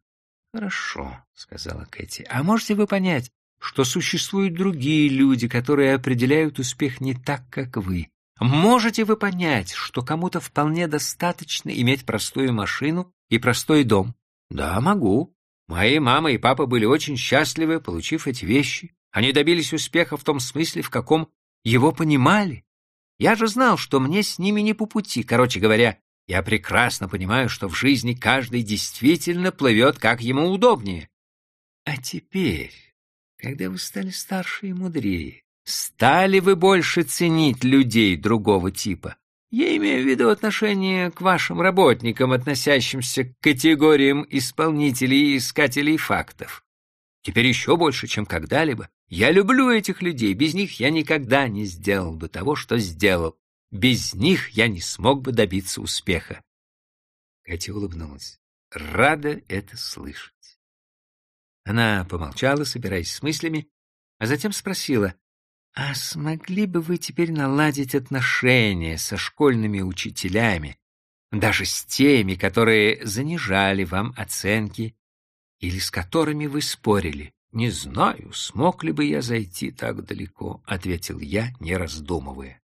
[SPEAKER 1] «Хорошо», — сказала Кэти, — «а можете вы понять, что существуют другие люди, которые определяют успех не так, как вы? Можете вы понять, что кому-то вполне достаточно иметь простую машину и простой дом, да, могу. Мои мама и папа были очень счастливы, получив эти вещи. Они добились успеха в том смысле, в каком его понимали. Я же знал, что мне с ними не по пути. Короче говоря, я прекрасно понимаю, что в жизни каждый действительно плывет, как ему удобнее. А теперь, когда вы стали старше и мудрее, стали вы больше ценить людей другого типа? Я имею в виду отношение к вашим работникам, относящимся к категориям исполнителей и искателей фактов. Теперь еще больше, чем когда-либо. Я люблю этих людей, без них я никогда не сделал бы того, что сделал. Без них я не смог бы добиться успеха. Катя улыбнулась. Рада это слышать. Она помолчала, собираясь с мыслями, а затем спросила, а смогли бы вы теперь наладить отношения со школьными учителями, даже с теми, которые занижали вам оценки или с которыми вы спорили? Не знаю, смог ли бы я зайти так далеко, ответил я, не раздумывая.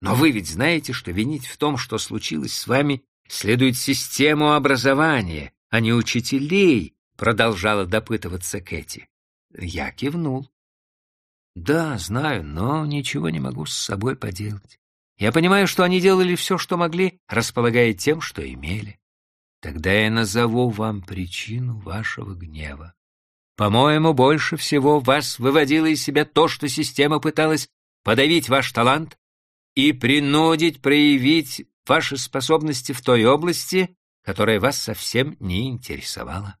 [SPEAKER 1] Но вы ведь знаете, что винить в том, что случилось с вами, следует систему образования, а не учителей, продолжала допытываться Кэти. Я кивнул. Да, знаю, но ничего не могу с собой поделать. Я понимаю, что они делали все, что могли, располагая тем, что имели. Тогда я назову вам причину вашего гнева. По-моему, больше всего вас выводило из себя то, что система пыталась подавить ваш талант и принудить проявить ваши способности в той области, которая вас совсем не интересовала.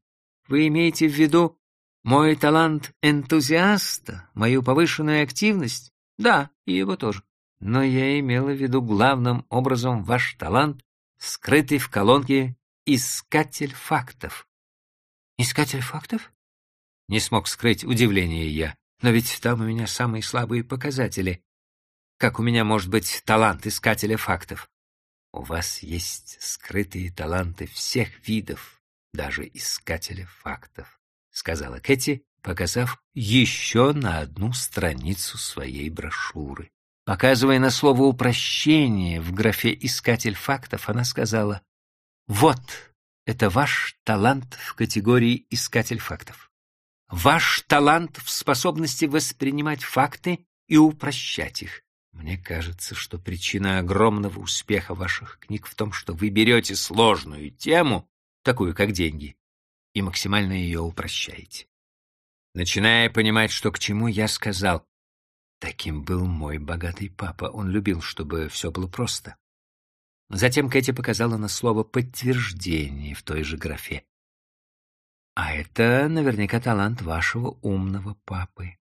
[SPEAKER 1] Вы имеете в виду мой талант энтузиаста, мою повышенную активность? Да, и его тоже. Но я имела в виду главным образом ваш талант, скрытый в колонке «Искатель фактов». «Искатель фактов?» Не смог скрыть удивление я. Но ведь там у меня самые слабые показатели. Как у меня может быть талант искателя фактов? У вас есть скрытые таланты всех видов, даже искателя фактов сказала Кэти, показав еще на одну страницу своей брошюры. Показывая на слово «упрощение» в графе «Искатель фактов», она сказала, «Вот, это ваш талант в категории «Искатель фактов». Ваш талант в способности воспринимать факты и упрощать их. Мне кажется, что причина огромного успеха ваших книг в том, что вы берете сложную тему, такую как деньги, и максимально ее упрощаете. Начиная понимать, что к чему, я сказал, таким был мой богатый папа, он любил, чтобы все было просто. Затем Кэти показала на слово «подтверждение» в той же графе. А это наверняка талант вашего умного папы.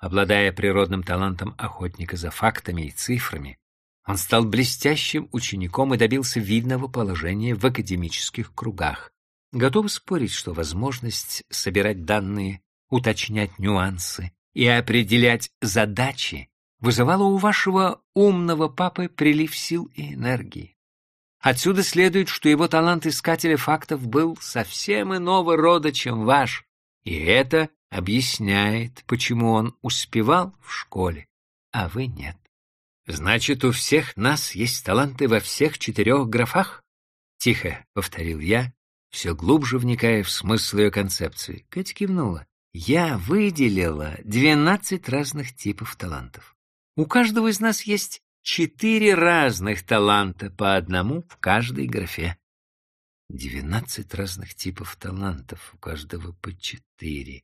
[SPEAKER 1] Обладая природным талантом охотника за фактами и цифрами, он стал блестящим учеником и добился видного положения в академических кругах. Готов спорить, что возможность собирать данные, уточнять нюансы и определять задачи вызывала у вашего умного папы прилив сил и энергии. Отсюда следует, что его талант искателя фактов был совсем иного рода, чем ваш, и это объясняет, почему он успевал в школе, а вы нет. Значит, у всех нас есть таланты во всех четырех графах? Тихо, — повторил я, все глубже вникая в смысл ее концепции. Катя кивнула. Я выделила двенадцать разных типов талантов. У каждого из нас есть четыре разных таланта, по одному в каждой графе. Двенадцать разных типов талантов, у каждого по четыре.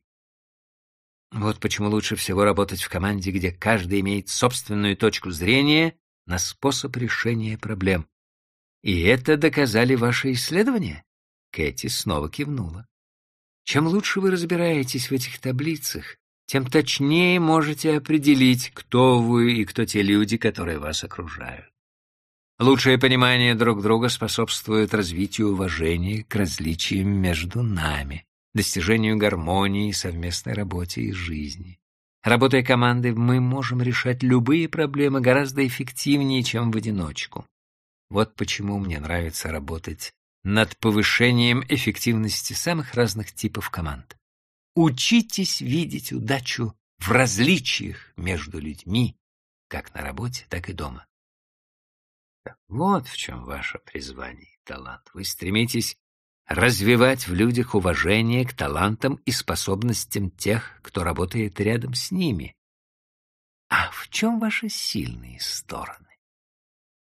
[SPEAKER 1] Вот почему лучше всего работать в команде, где каждый имеет собственную точку зрения на способ решения проблем. И это доказали ваши исследования? Кэти снова кивнула. Чем лучше вы разбираетесь в этих таблицах, тем точнее можете определить, кто вы и кто те люди, которые вас окружают. Лучшее понимание друг друга способствует развитию уважения к различиям между нами достижению гармонии, совместной работе и жизни. Работая командой, мы можем решать любые проблемы гораздо эффективнее, чем в одиночку. Вот почему мне нравится работать над повышением эффективности самых разных типов команд. Учитесь видеть удачу в различиях между людьми, как на работе, так и дома. Вот в чем ваше призвание и талант. Вы стремитесь развивать в людях уважение к талантам и способностям тех, кто работает рядом с ними. А в чем ваши сильные стороны?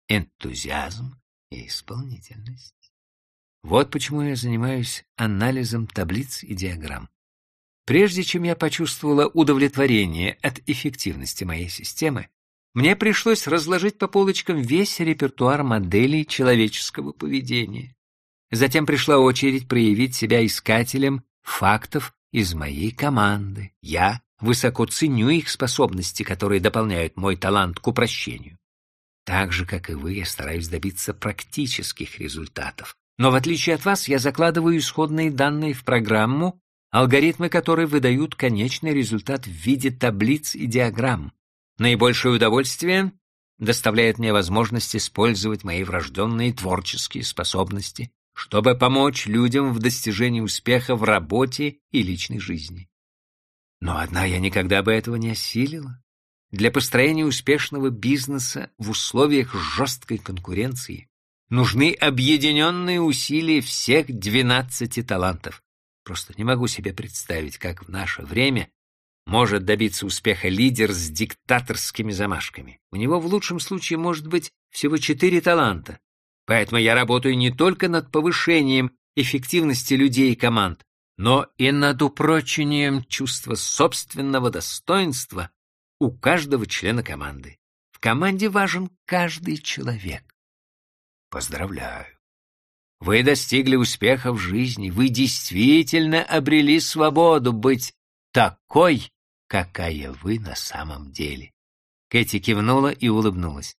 [SPEAKER 1] Энтузиазм и исполнительность. Вот почему я занимаюсь анализом таблиц и диаграмм. Прежде чем я почувствовала удовлетворение от эффективности моей системы, мне пришлось разложить по полочкам весь репертуар моделей человеческого поведения. Затем пришла очередь проявить себя искателем фактов из моей команды. Я высоко ценю их способности, которые дополняют мой талант к упрощению. Так же, как и вы, я стараюсь добиться практических результатов. Но в отличие от вас, я закладываю исходные данные в программу, алгоритмы которой выдают конечный результат в виде таблиц и диаграмм. Наибольшее удовольствие доставляет мне возможность использовать мои врожденные творческие способности чтобы помочь людям в достижении успеха в работе и личной жизни. Но одна я никогда бы этого не осилила. Для построения успешного бизнеса в условиях жесткой конкуренции нужны объединенные усилия всех двенадцати талантов. Просто не могу себе представить, как в наше время может добиться успеха лидер с диктаторскими замашками. У него в лучшем случае может быть всего четыре таланта, Поэтому я работаю не только над повышением эффективности людей и команд, но и над упрочением чувства собственного достоинства у каждого члена команды. В команде важен каждый человек. Поздравляю. Вы достигли успеха в жизни, вы действительно обрели свободу быть такой, какая вы на самом деле. Кэти кивнула и улыбнулась.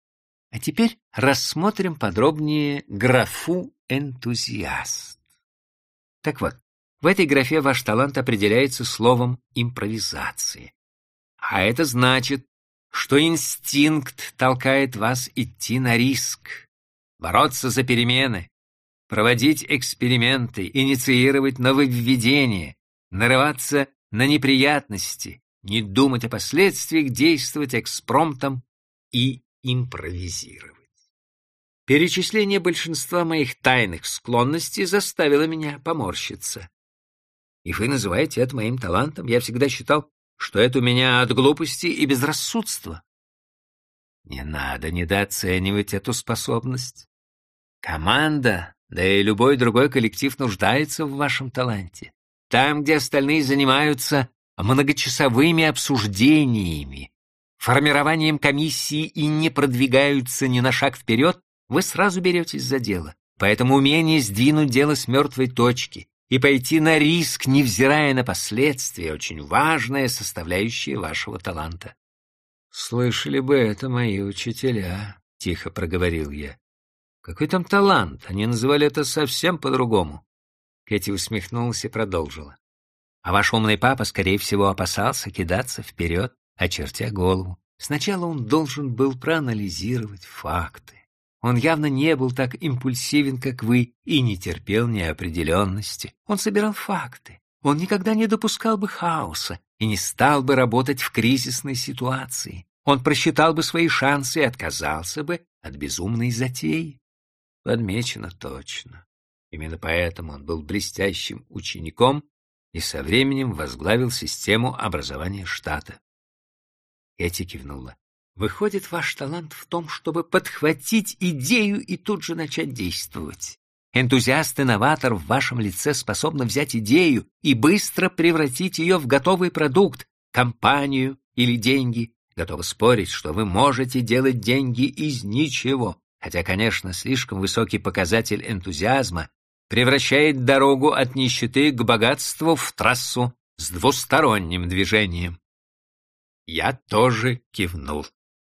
[SPEAKER 1] А теперь рассмотрим подробнее графу «энтузиаст». Так вот, в этой графе ваш талант определяется словом «импровизации». А это значит, что инстинкт толкает вас идти на риск, бороться за перемены, проводить эксперименты, инициировать нововведения, нарываться на неприятности, не думать о последствиях, действовать экспромтом и импровизировать. Перечисление большинства моих тайных склонностей заставило меня поморщиться. И вы называете это моим талантом? Я всегда считал, что это у меня от глупости и безрассудства. Не надо недооценивать эту способность. Команда, да и любой другой коллектив нуждается в вашем таланте. Там, где остальные занимаются многочасовыми обсуждениями, формированием комиссии и не продвигаются ни на шаг вперед, вы сразу беретесь за дело. Поэтому умение сдвинуть дело с мертвой точки и пойти на риск, невзирая на последствия, очень важная составляющая вашего таланта. «Слышали бы это мои учителя», — тихо проговорил я. «Какой там талант? Они называли это совсем по-другому». Кэти усмехнулась и продолжила. «А ваш умный папа, скорее всего, опасался кидаться вперед, очертя голову. Сначала он должен был проанализировать факты. Он явно не был так импульсивен, как вы, и не терпел неопределенности. Он собирал факты. Он никогда не допускал бы хаоса и не стал бы работать в кризисной ситуации. Он просчитал бы свои шансы и отказался бы от безумной затеи. Подмечено точно. Именно поэтому он был блестящим учеником и со временем возглавил систему образования штата. Эти кивнула. Выходит, ваш талант в том, чтобы подхватить идею и тут же начать действовать. Энтузиаст и новатор в вашем лице способны взять идею и быстро превратить ее в готовый продукт, компанию или деньги. Готовы спорить, что вы можете делать деньги из ничего, хотя, конечно, слишком высокий показатель энтузиазма превращает дорогу от нищеты к богатству в трассу с двусторонним движением. Я тоже кивнул.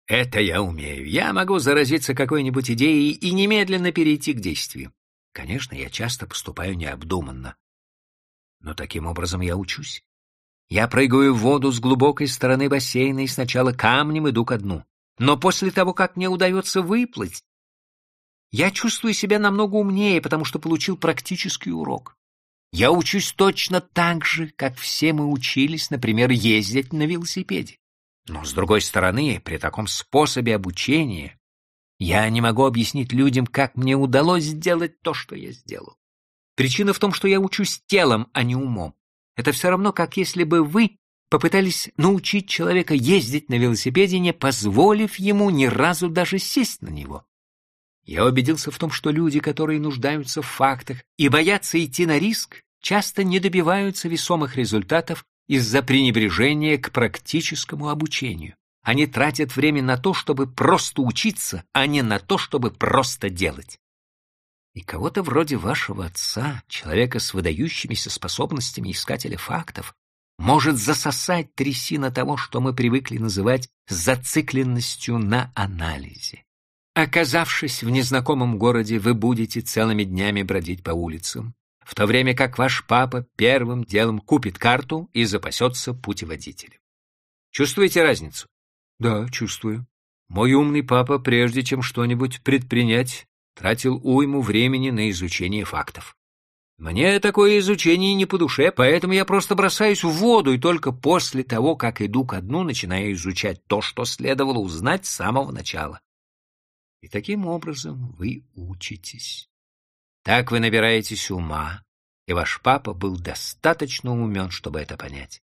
[SPEAKER 1] Это я умею. Я могу заразиться какой-нибудь идеей и немедленно перейти к действию. Конечно, я часто поступаю необдуманно. Но таким образом я учусь. Я прыгаю в воду с глубокой стороны бассейна и сначала камнем иду ко дну. Но после того, как мне удается выплыть, я чувствую себя намного умнее, потому что получил практический урок. Я учусь точно так же, как все мы учились, например, ездить на велосипеде. Но, с другой стороны, при таком способе обучения я не могу объяснить людям, как мне удалось сделать то, что я сделал. Причина в том, что я учусь телом, а не умом. Это все равно, как если бы вы попытались научить человека ездить на велосипеде, не позволив ему ни разу даже сесть на него. Я убедился в том, что люди, которые нуждаются в фактах и боятся идти на риск, часто не добиваются весомых результатов из-за пренебрежения к практическому обучению. Они тратят время на то, чтобы просто учиться, а не на то, чтобы просто делать. И кого-то вроде вашего отца, человека с выдающимися способностями искателя фактов, может засосать трясина того, что мы привыкли называть зацикленностью на анализе. Оказавшись в незнакомом городе, вы будете целыми днями бродить по улицам, в то время как ваш папа первым делом купит карту и запасется путеводителем. Чувствуете разницу? Да, чувствую. Мой умный папа, прежде чем что-нибудь предпринять, тратил уйму времени на изучение фактов. Мне такое изучение не по душе, поэтому я просто бросаюсь в воду и только после того, как иду ко дну, начинаю изучать то, что следовало узнать с самого начала. И таким образом вы учитесь. Так вы набираетесь ума, и ваш папа был достаточно умен, чтобы это понять.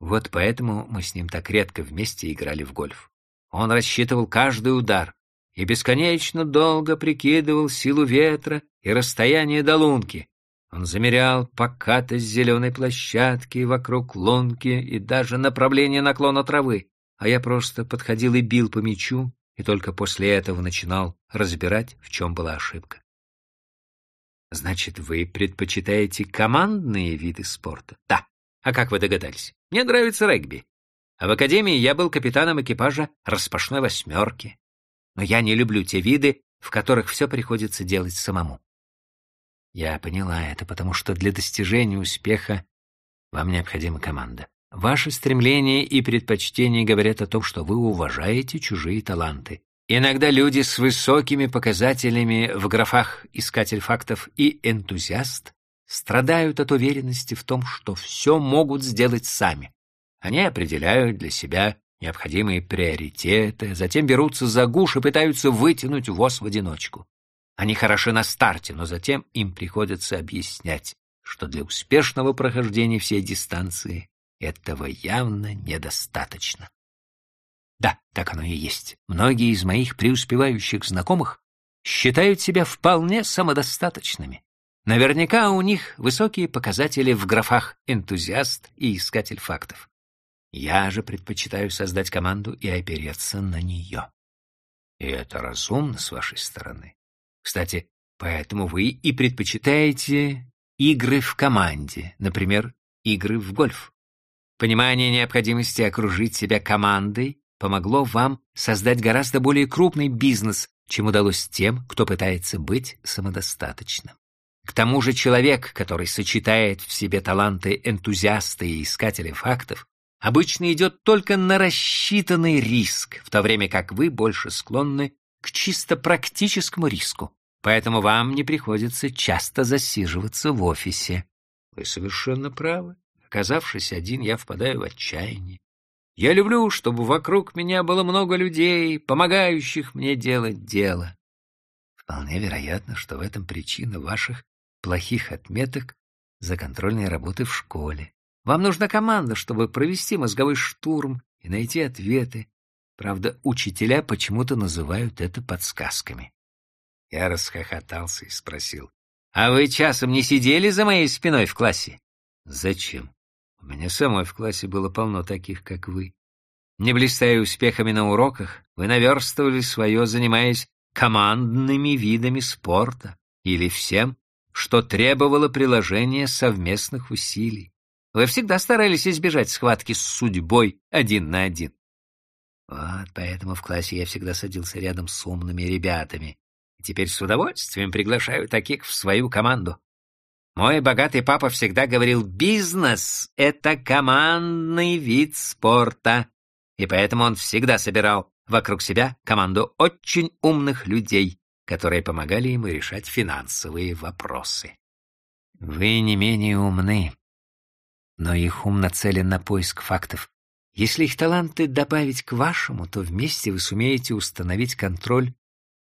[SPEAKER 1] Вот поэтому мы с ним так редко вместе играли в гольф. Он рассчитывал каждый удар и бесконечно долго прикидывал силу ветра и расстояние до лунки. Он замерял покатость зеленой площадки вокруг лунки и даже направление наклона травы, а я просто подходил и бил по мячу, и только после этого начинал разбирать, в чем была ошибка. Значит, вы предпочитаете командные виды спорта? Да. А как вы догадались? Мне нравится регби. А в академии я был капитаном экипажа распашной восьмерки. Но я не люблю те виды, в которых все приходится делать самому. Я поняла это, потому что для достижения успеха вам необходима команда. Ваши стремления и предпочтения говорят о том, что вы уважаете чужие таланты Иногда люди с высокими показателями в графах «искатель фактов» и «энтузиаст» страдают от уверенности в том, что все могут сделать сами. Они определяют для себя необходимые приоритеты, затем берутся за гуш и пытаются вытянуть ВОЗ в одиночку. Они хороши на старте, но затем им приходится объяснять, что для успешного прохождения всей дистанции этого явно недостаточно. Да, так оно и есть. Многие из моих преуспевающих знакомых считают себя вполне самодостаточными. Наверняка у них высокие показатели в графах «энтузиаст» и «искатель фактов». Я же предпочитаю создать команду и опереться на нее. И это разумно с вашей стороны. Кстати, поэтому вы и предпочитаете игры в команде, например, игры в гольф. Понимание необходимости окружить себя командой помогло вам создать гораздо более крупный бизнес, чем удалось тем, кто пытается быть самодостаточным. К тому же человек, который сочетает в себе таланты энтузиаста и искателя фактов, обычно идет только на рассчитанный риск, в то время как вы больше склонны к чисто практическому риску. Поэтому вам не приходится часто засиживаться в офисе. Вы совершенно правы. Оказавшись один, я впадаю в отчаяние. Я люблю, чтобы вокруг меня было много людей, помогающих мне делать дело. Вполне вероятно, что в этом причина ваших плохих отметок за контрольные работы в школе. Вам нужна команда, чтобы провести мозговой штурм и найти ответы. Правда, учителя почему-то называют это подсказками. Я расхохотался и спросил, «А вы часом не сидели за моей спиной в классе?» «Зачем? У меня самой в классе было полно таких, как вы. Не блистая успехами на уроках, вы наверстывали свое, занимаясь командными видами спорта или всем, что требовало приложения совместных усилий. Вы всегда старались избежать схватки с судьбой один на один. Вот поэтому в классе я всегда садился рядом с умными ребятами. И теперь с удовольствием приглашаю таких в свою команду. Мой богатый папа всегда говорил, бизнес — это командный вид спорта. И поэтому он всегда собирал вокруг себя команду очень умных людей, которые помогали ему решать финансовые вопросы. Вы не менее умны, но их ум нацелен на поиск фактов. Если их таланты добавить к вашему, то вместе вы сумеете установить контроль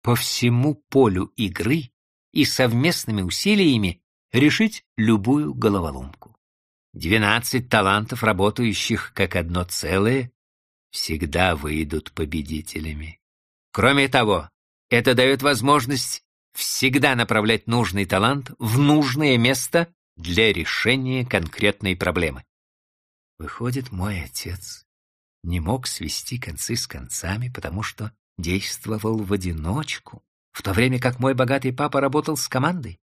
[SPEAKER 1] по всему полю игры и совместными усилиями решить любую головоломку. Двенадцать талантов, работающих как одно целое, всегда выйдут победителями. Кроме того, это дает возможность всегда направлять нужный талант в нужное место для решения конкретной проблемы. Выходит, мой отец не мог свести концы с концами, потому что действовал в одиночку, в то время как мой богатый папа работал с командой.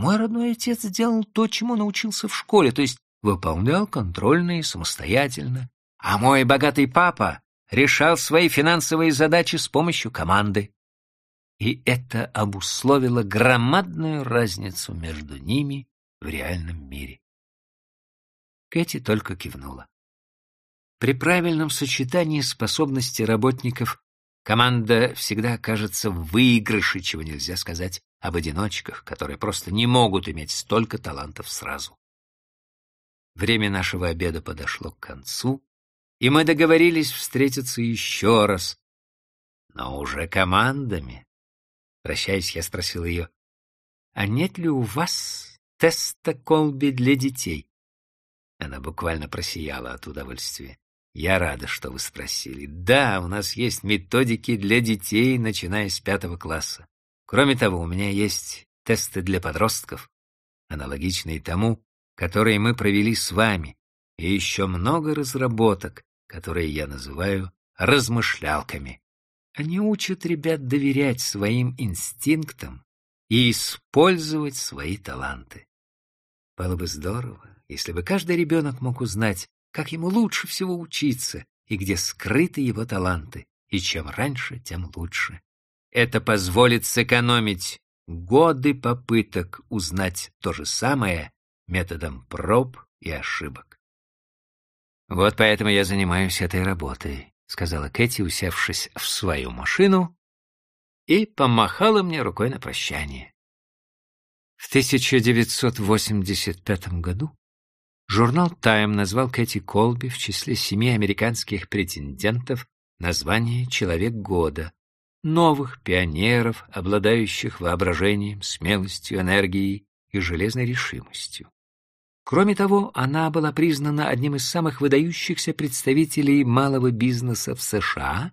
[SPEAKER 1] Мой родной отец сделал то, чему научился в школе, то есть выполнял контрольные самостоятельно, а мой богатый папа решал свои финансовые задачи с помощью команды и это обусловило громадную разницу между ними в реальном мире. Кэти только кивнула. При правильном сочетании способностей работников команда всегда окажется в выигрыше, чего нельзя сказать об одиночках, которые просто не могут иметь столько талантов сразу. Время нашего обеда подошло к концу, и мы договорились встретиться еще раз, но уже командами. Прощаясь, я спросил ее, «А нет ли у вас теста колби для детей?» Она буквально просияла от удовольствия. «Я рада, что вы спросили. Да, у нас есть методики для детей, начиная с пятого класса. Кроме того, у меня есть тесты для подростков, аналогичные тому, которые мы провели с вами, и еще много разработок, которые я называю размышлялками. Они учат ребят доверять своим инстинктам и использовать свои таланты. Было бы здорово, если бы каждый ребенок мог узнать, как ему лучше всего учиться и где скрыты его таланты, и чем раньше, тем лучше. Это позволит сэкономить годы попыток узнать то же самое методом проб и ошибок. Вот поэтому я занимаюсь этой работой сказала Кэти, усевшись в свою машину, и помахала мне рукой на прощание. В 1985 году журнал «Тайм» назвал Кэти Колби в числе семи американских претендентов на звание «Человек года», новых пионеров, обладающих воображением, смелостью, энергией и железной решимостью. Кроме того, она была признана одним из самых выдающихся представителей малого бизнеса в США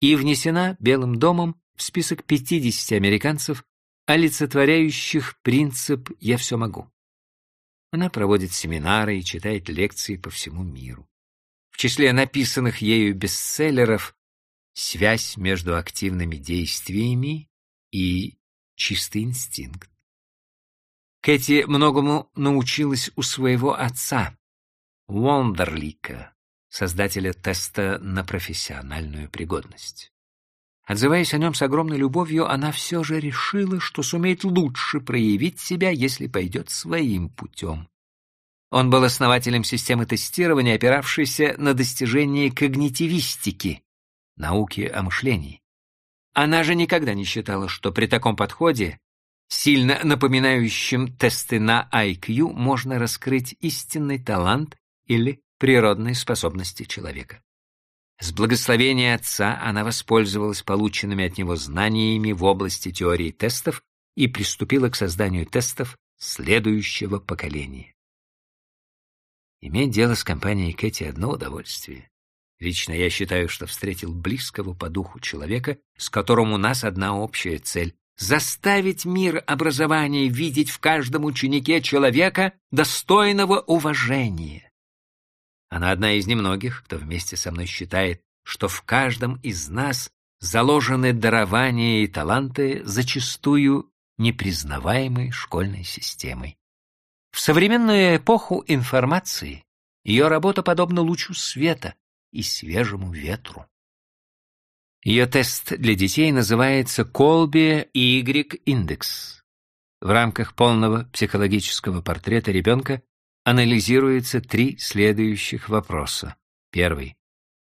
[SPEAKER 1] и внесена Белым домом в список 50 американцев, олицетворяющих принцип «я все могу». Она проводит семинары и читает лекции по всему миру. В числе написанных ею бестселлеров «Связь между активными действиями» и «Чистый инстинкт». Кэти многому научилась у своего отца, Уондерлика, создателя теста на профессиональную пригодность. Отзываясь о нем с огромной любовью, она все же решила, что сумеет лучше проявить себя, если пойдет своим путем. Он был основателем системы тестирования, опиравшейся на достижение когнитивистики, науки о мышлении. Она же никогда не считала, что при таком подходе, сильно напоминающем тесты на IQ, можно раскрыть истинный талант или природные способности человека. С благословения отца она воспользовалась полученными от него знаниями в области теории тестов и приступила к созданию тестов следующего поколения. Иметь дело с компанией Кэти — одно удовольствие. Лично я считаю, что встретил близкого по духу человека, с которым у нас одна общая цель — заставить мир образования видеть в каждом ученике человека, достойного уважения. Она одна из немногих, кто вместе со мной считает, что в каждом из нас заложены дарования и таланты, зачастую непризнаваемой школьной системой. В современную эпоху информации ее работа подобна лучу света и свежему ветру. Ее тест для детей называется Colby Y-индекс. В рамках полного психологического портрета ребенка анализируется три следующих вопроса. Первый.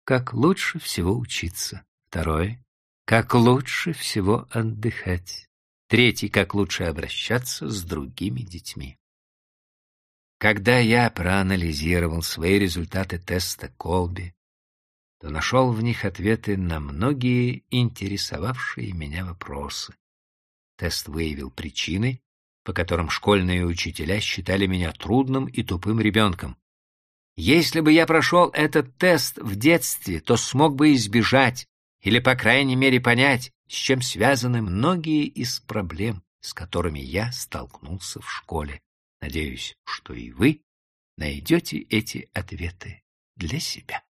[SPEAKER 1] Как лучше всего учиться? Второй. Как лучше всего отдыхать? Третий. Как лучше обращаться с другими детьми? Когда я проанализировал свои результаты теста Колби, то нашел в них ответы на многие интересовавшие меня вопросы. Тест выявил причины, по которым школьные учителя считали меня трудным и тупым ребенком. Если бы я прошел этот тест в детстве, то смог бы избежать или, по крайней мере, понять, с чем связаны многие из проблем, с которыми я столкнулся в школе. Надеюсь, что и вы найдете эти ответы для себя.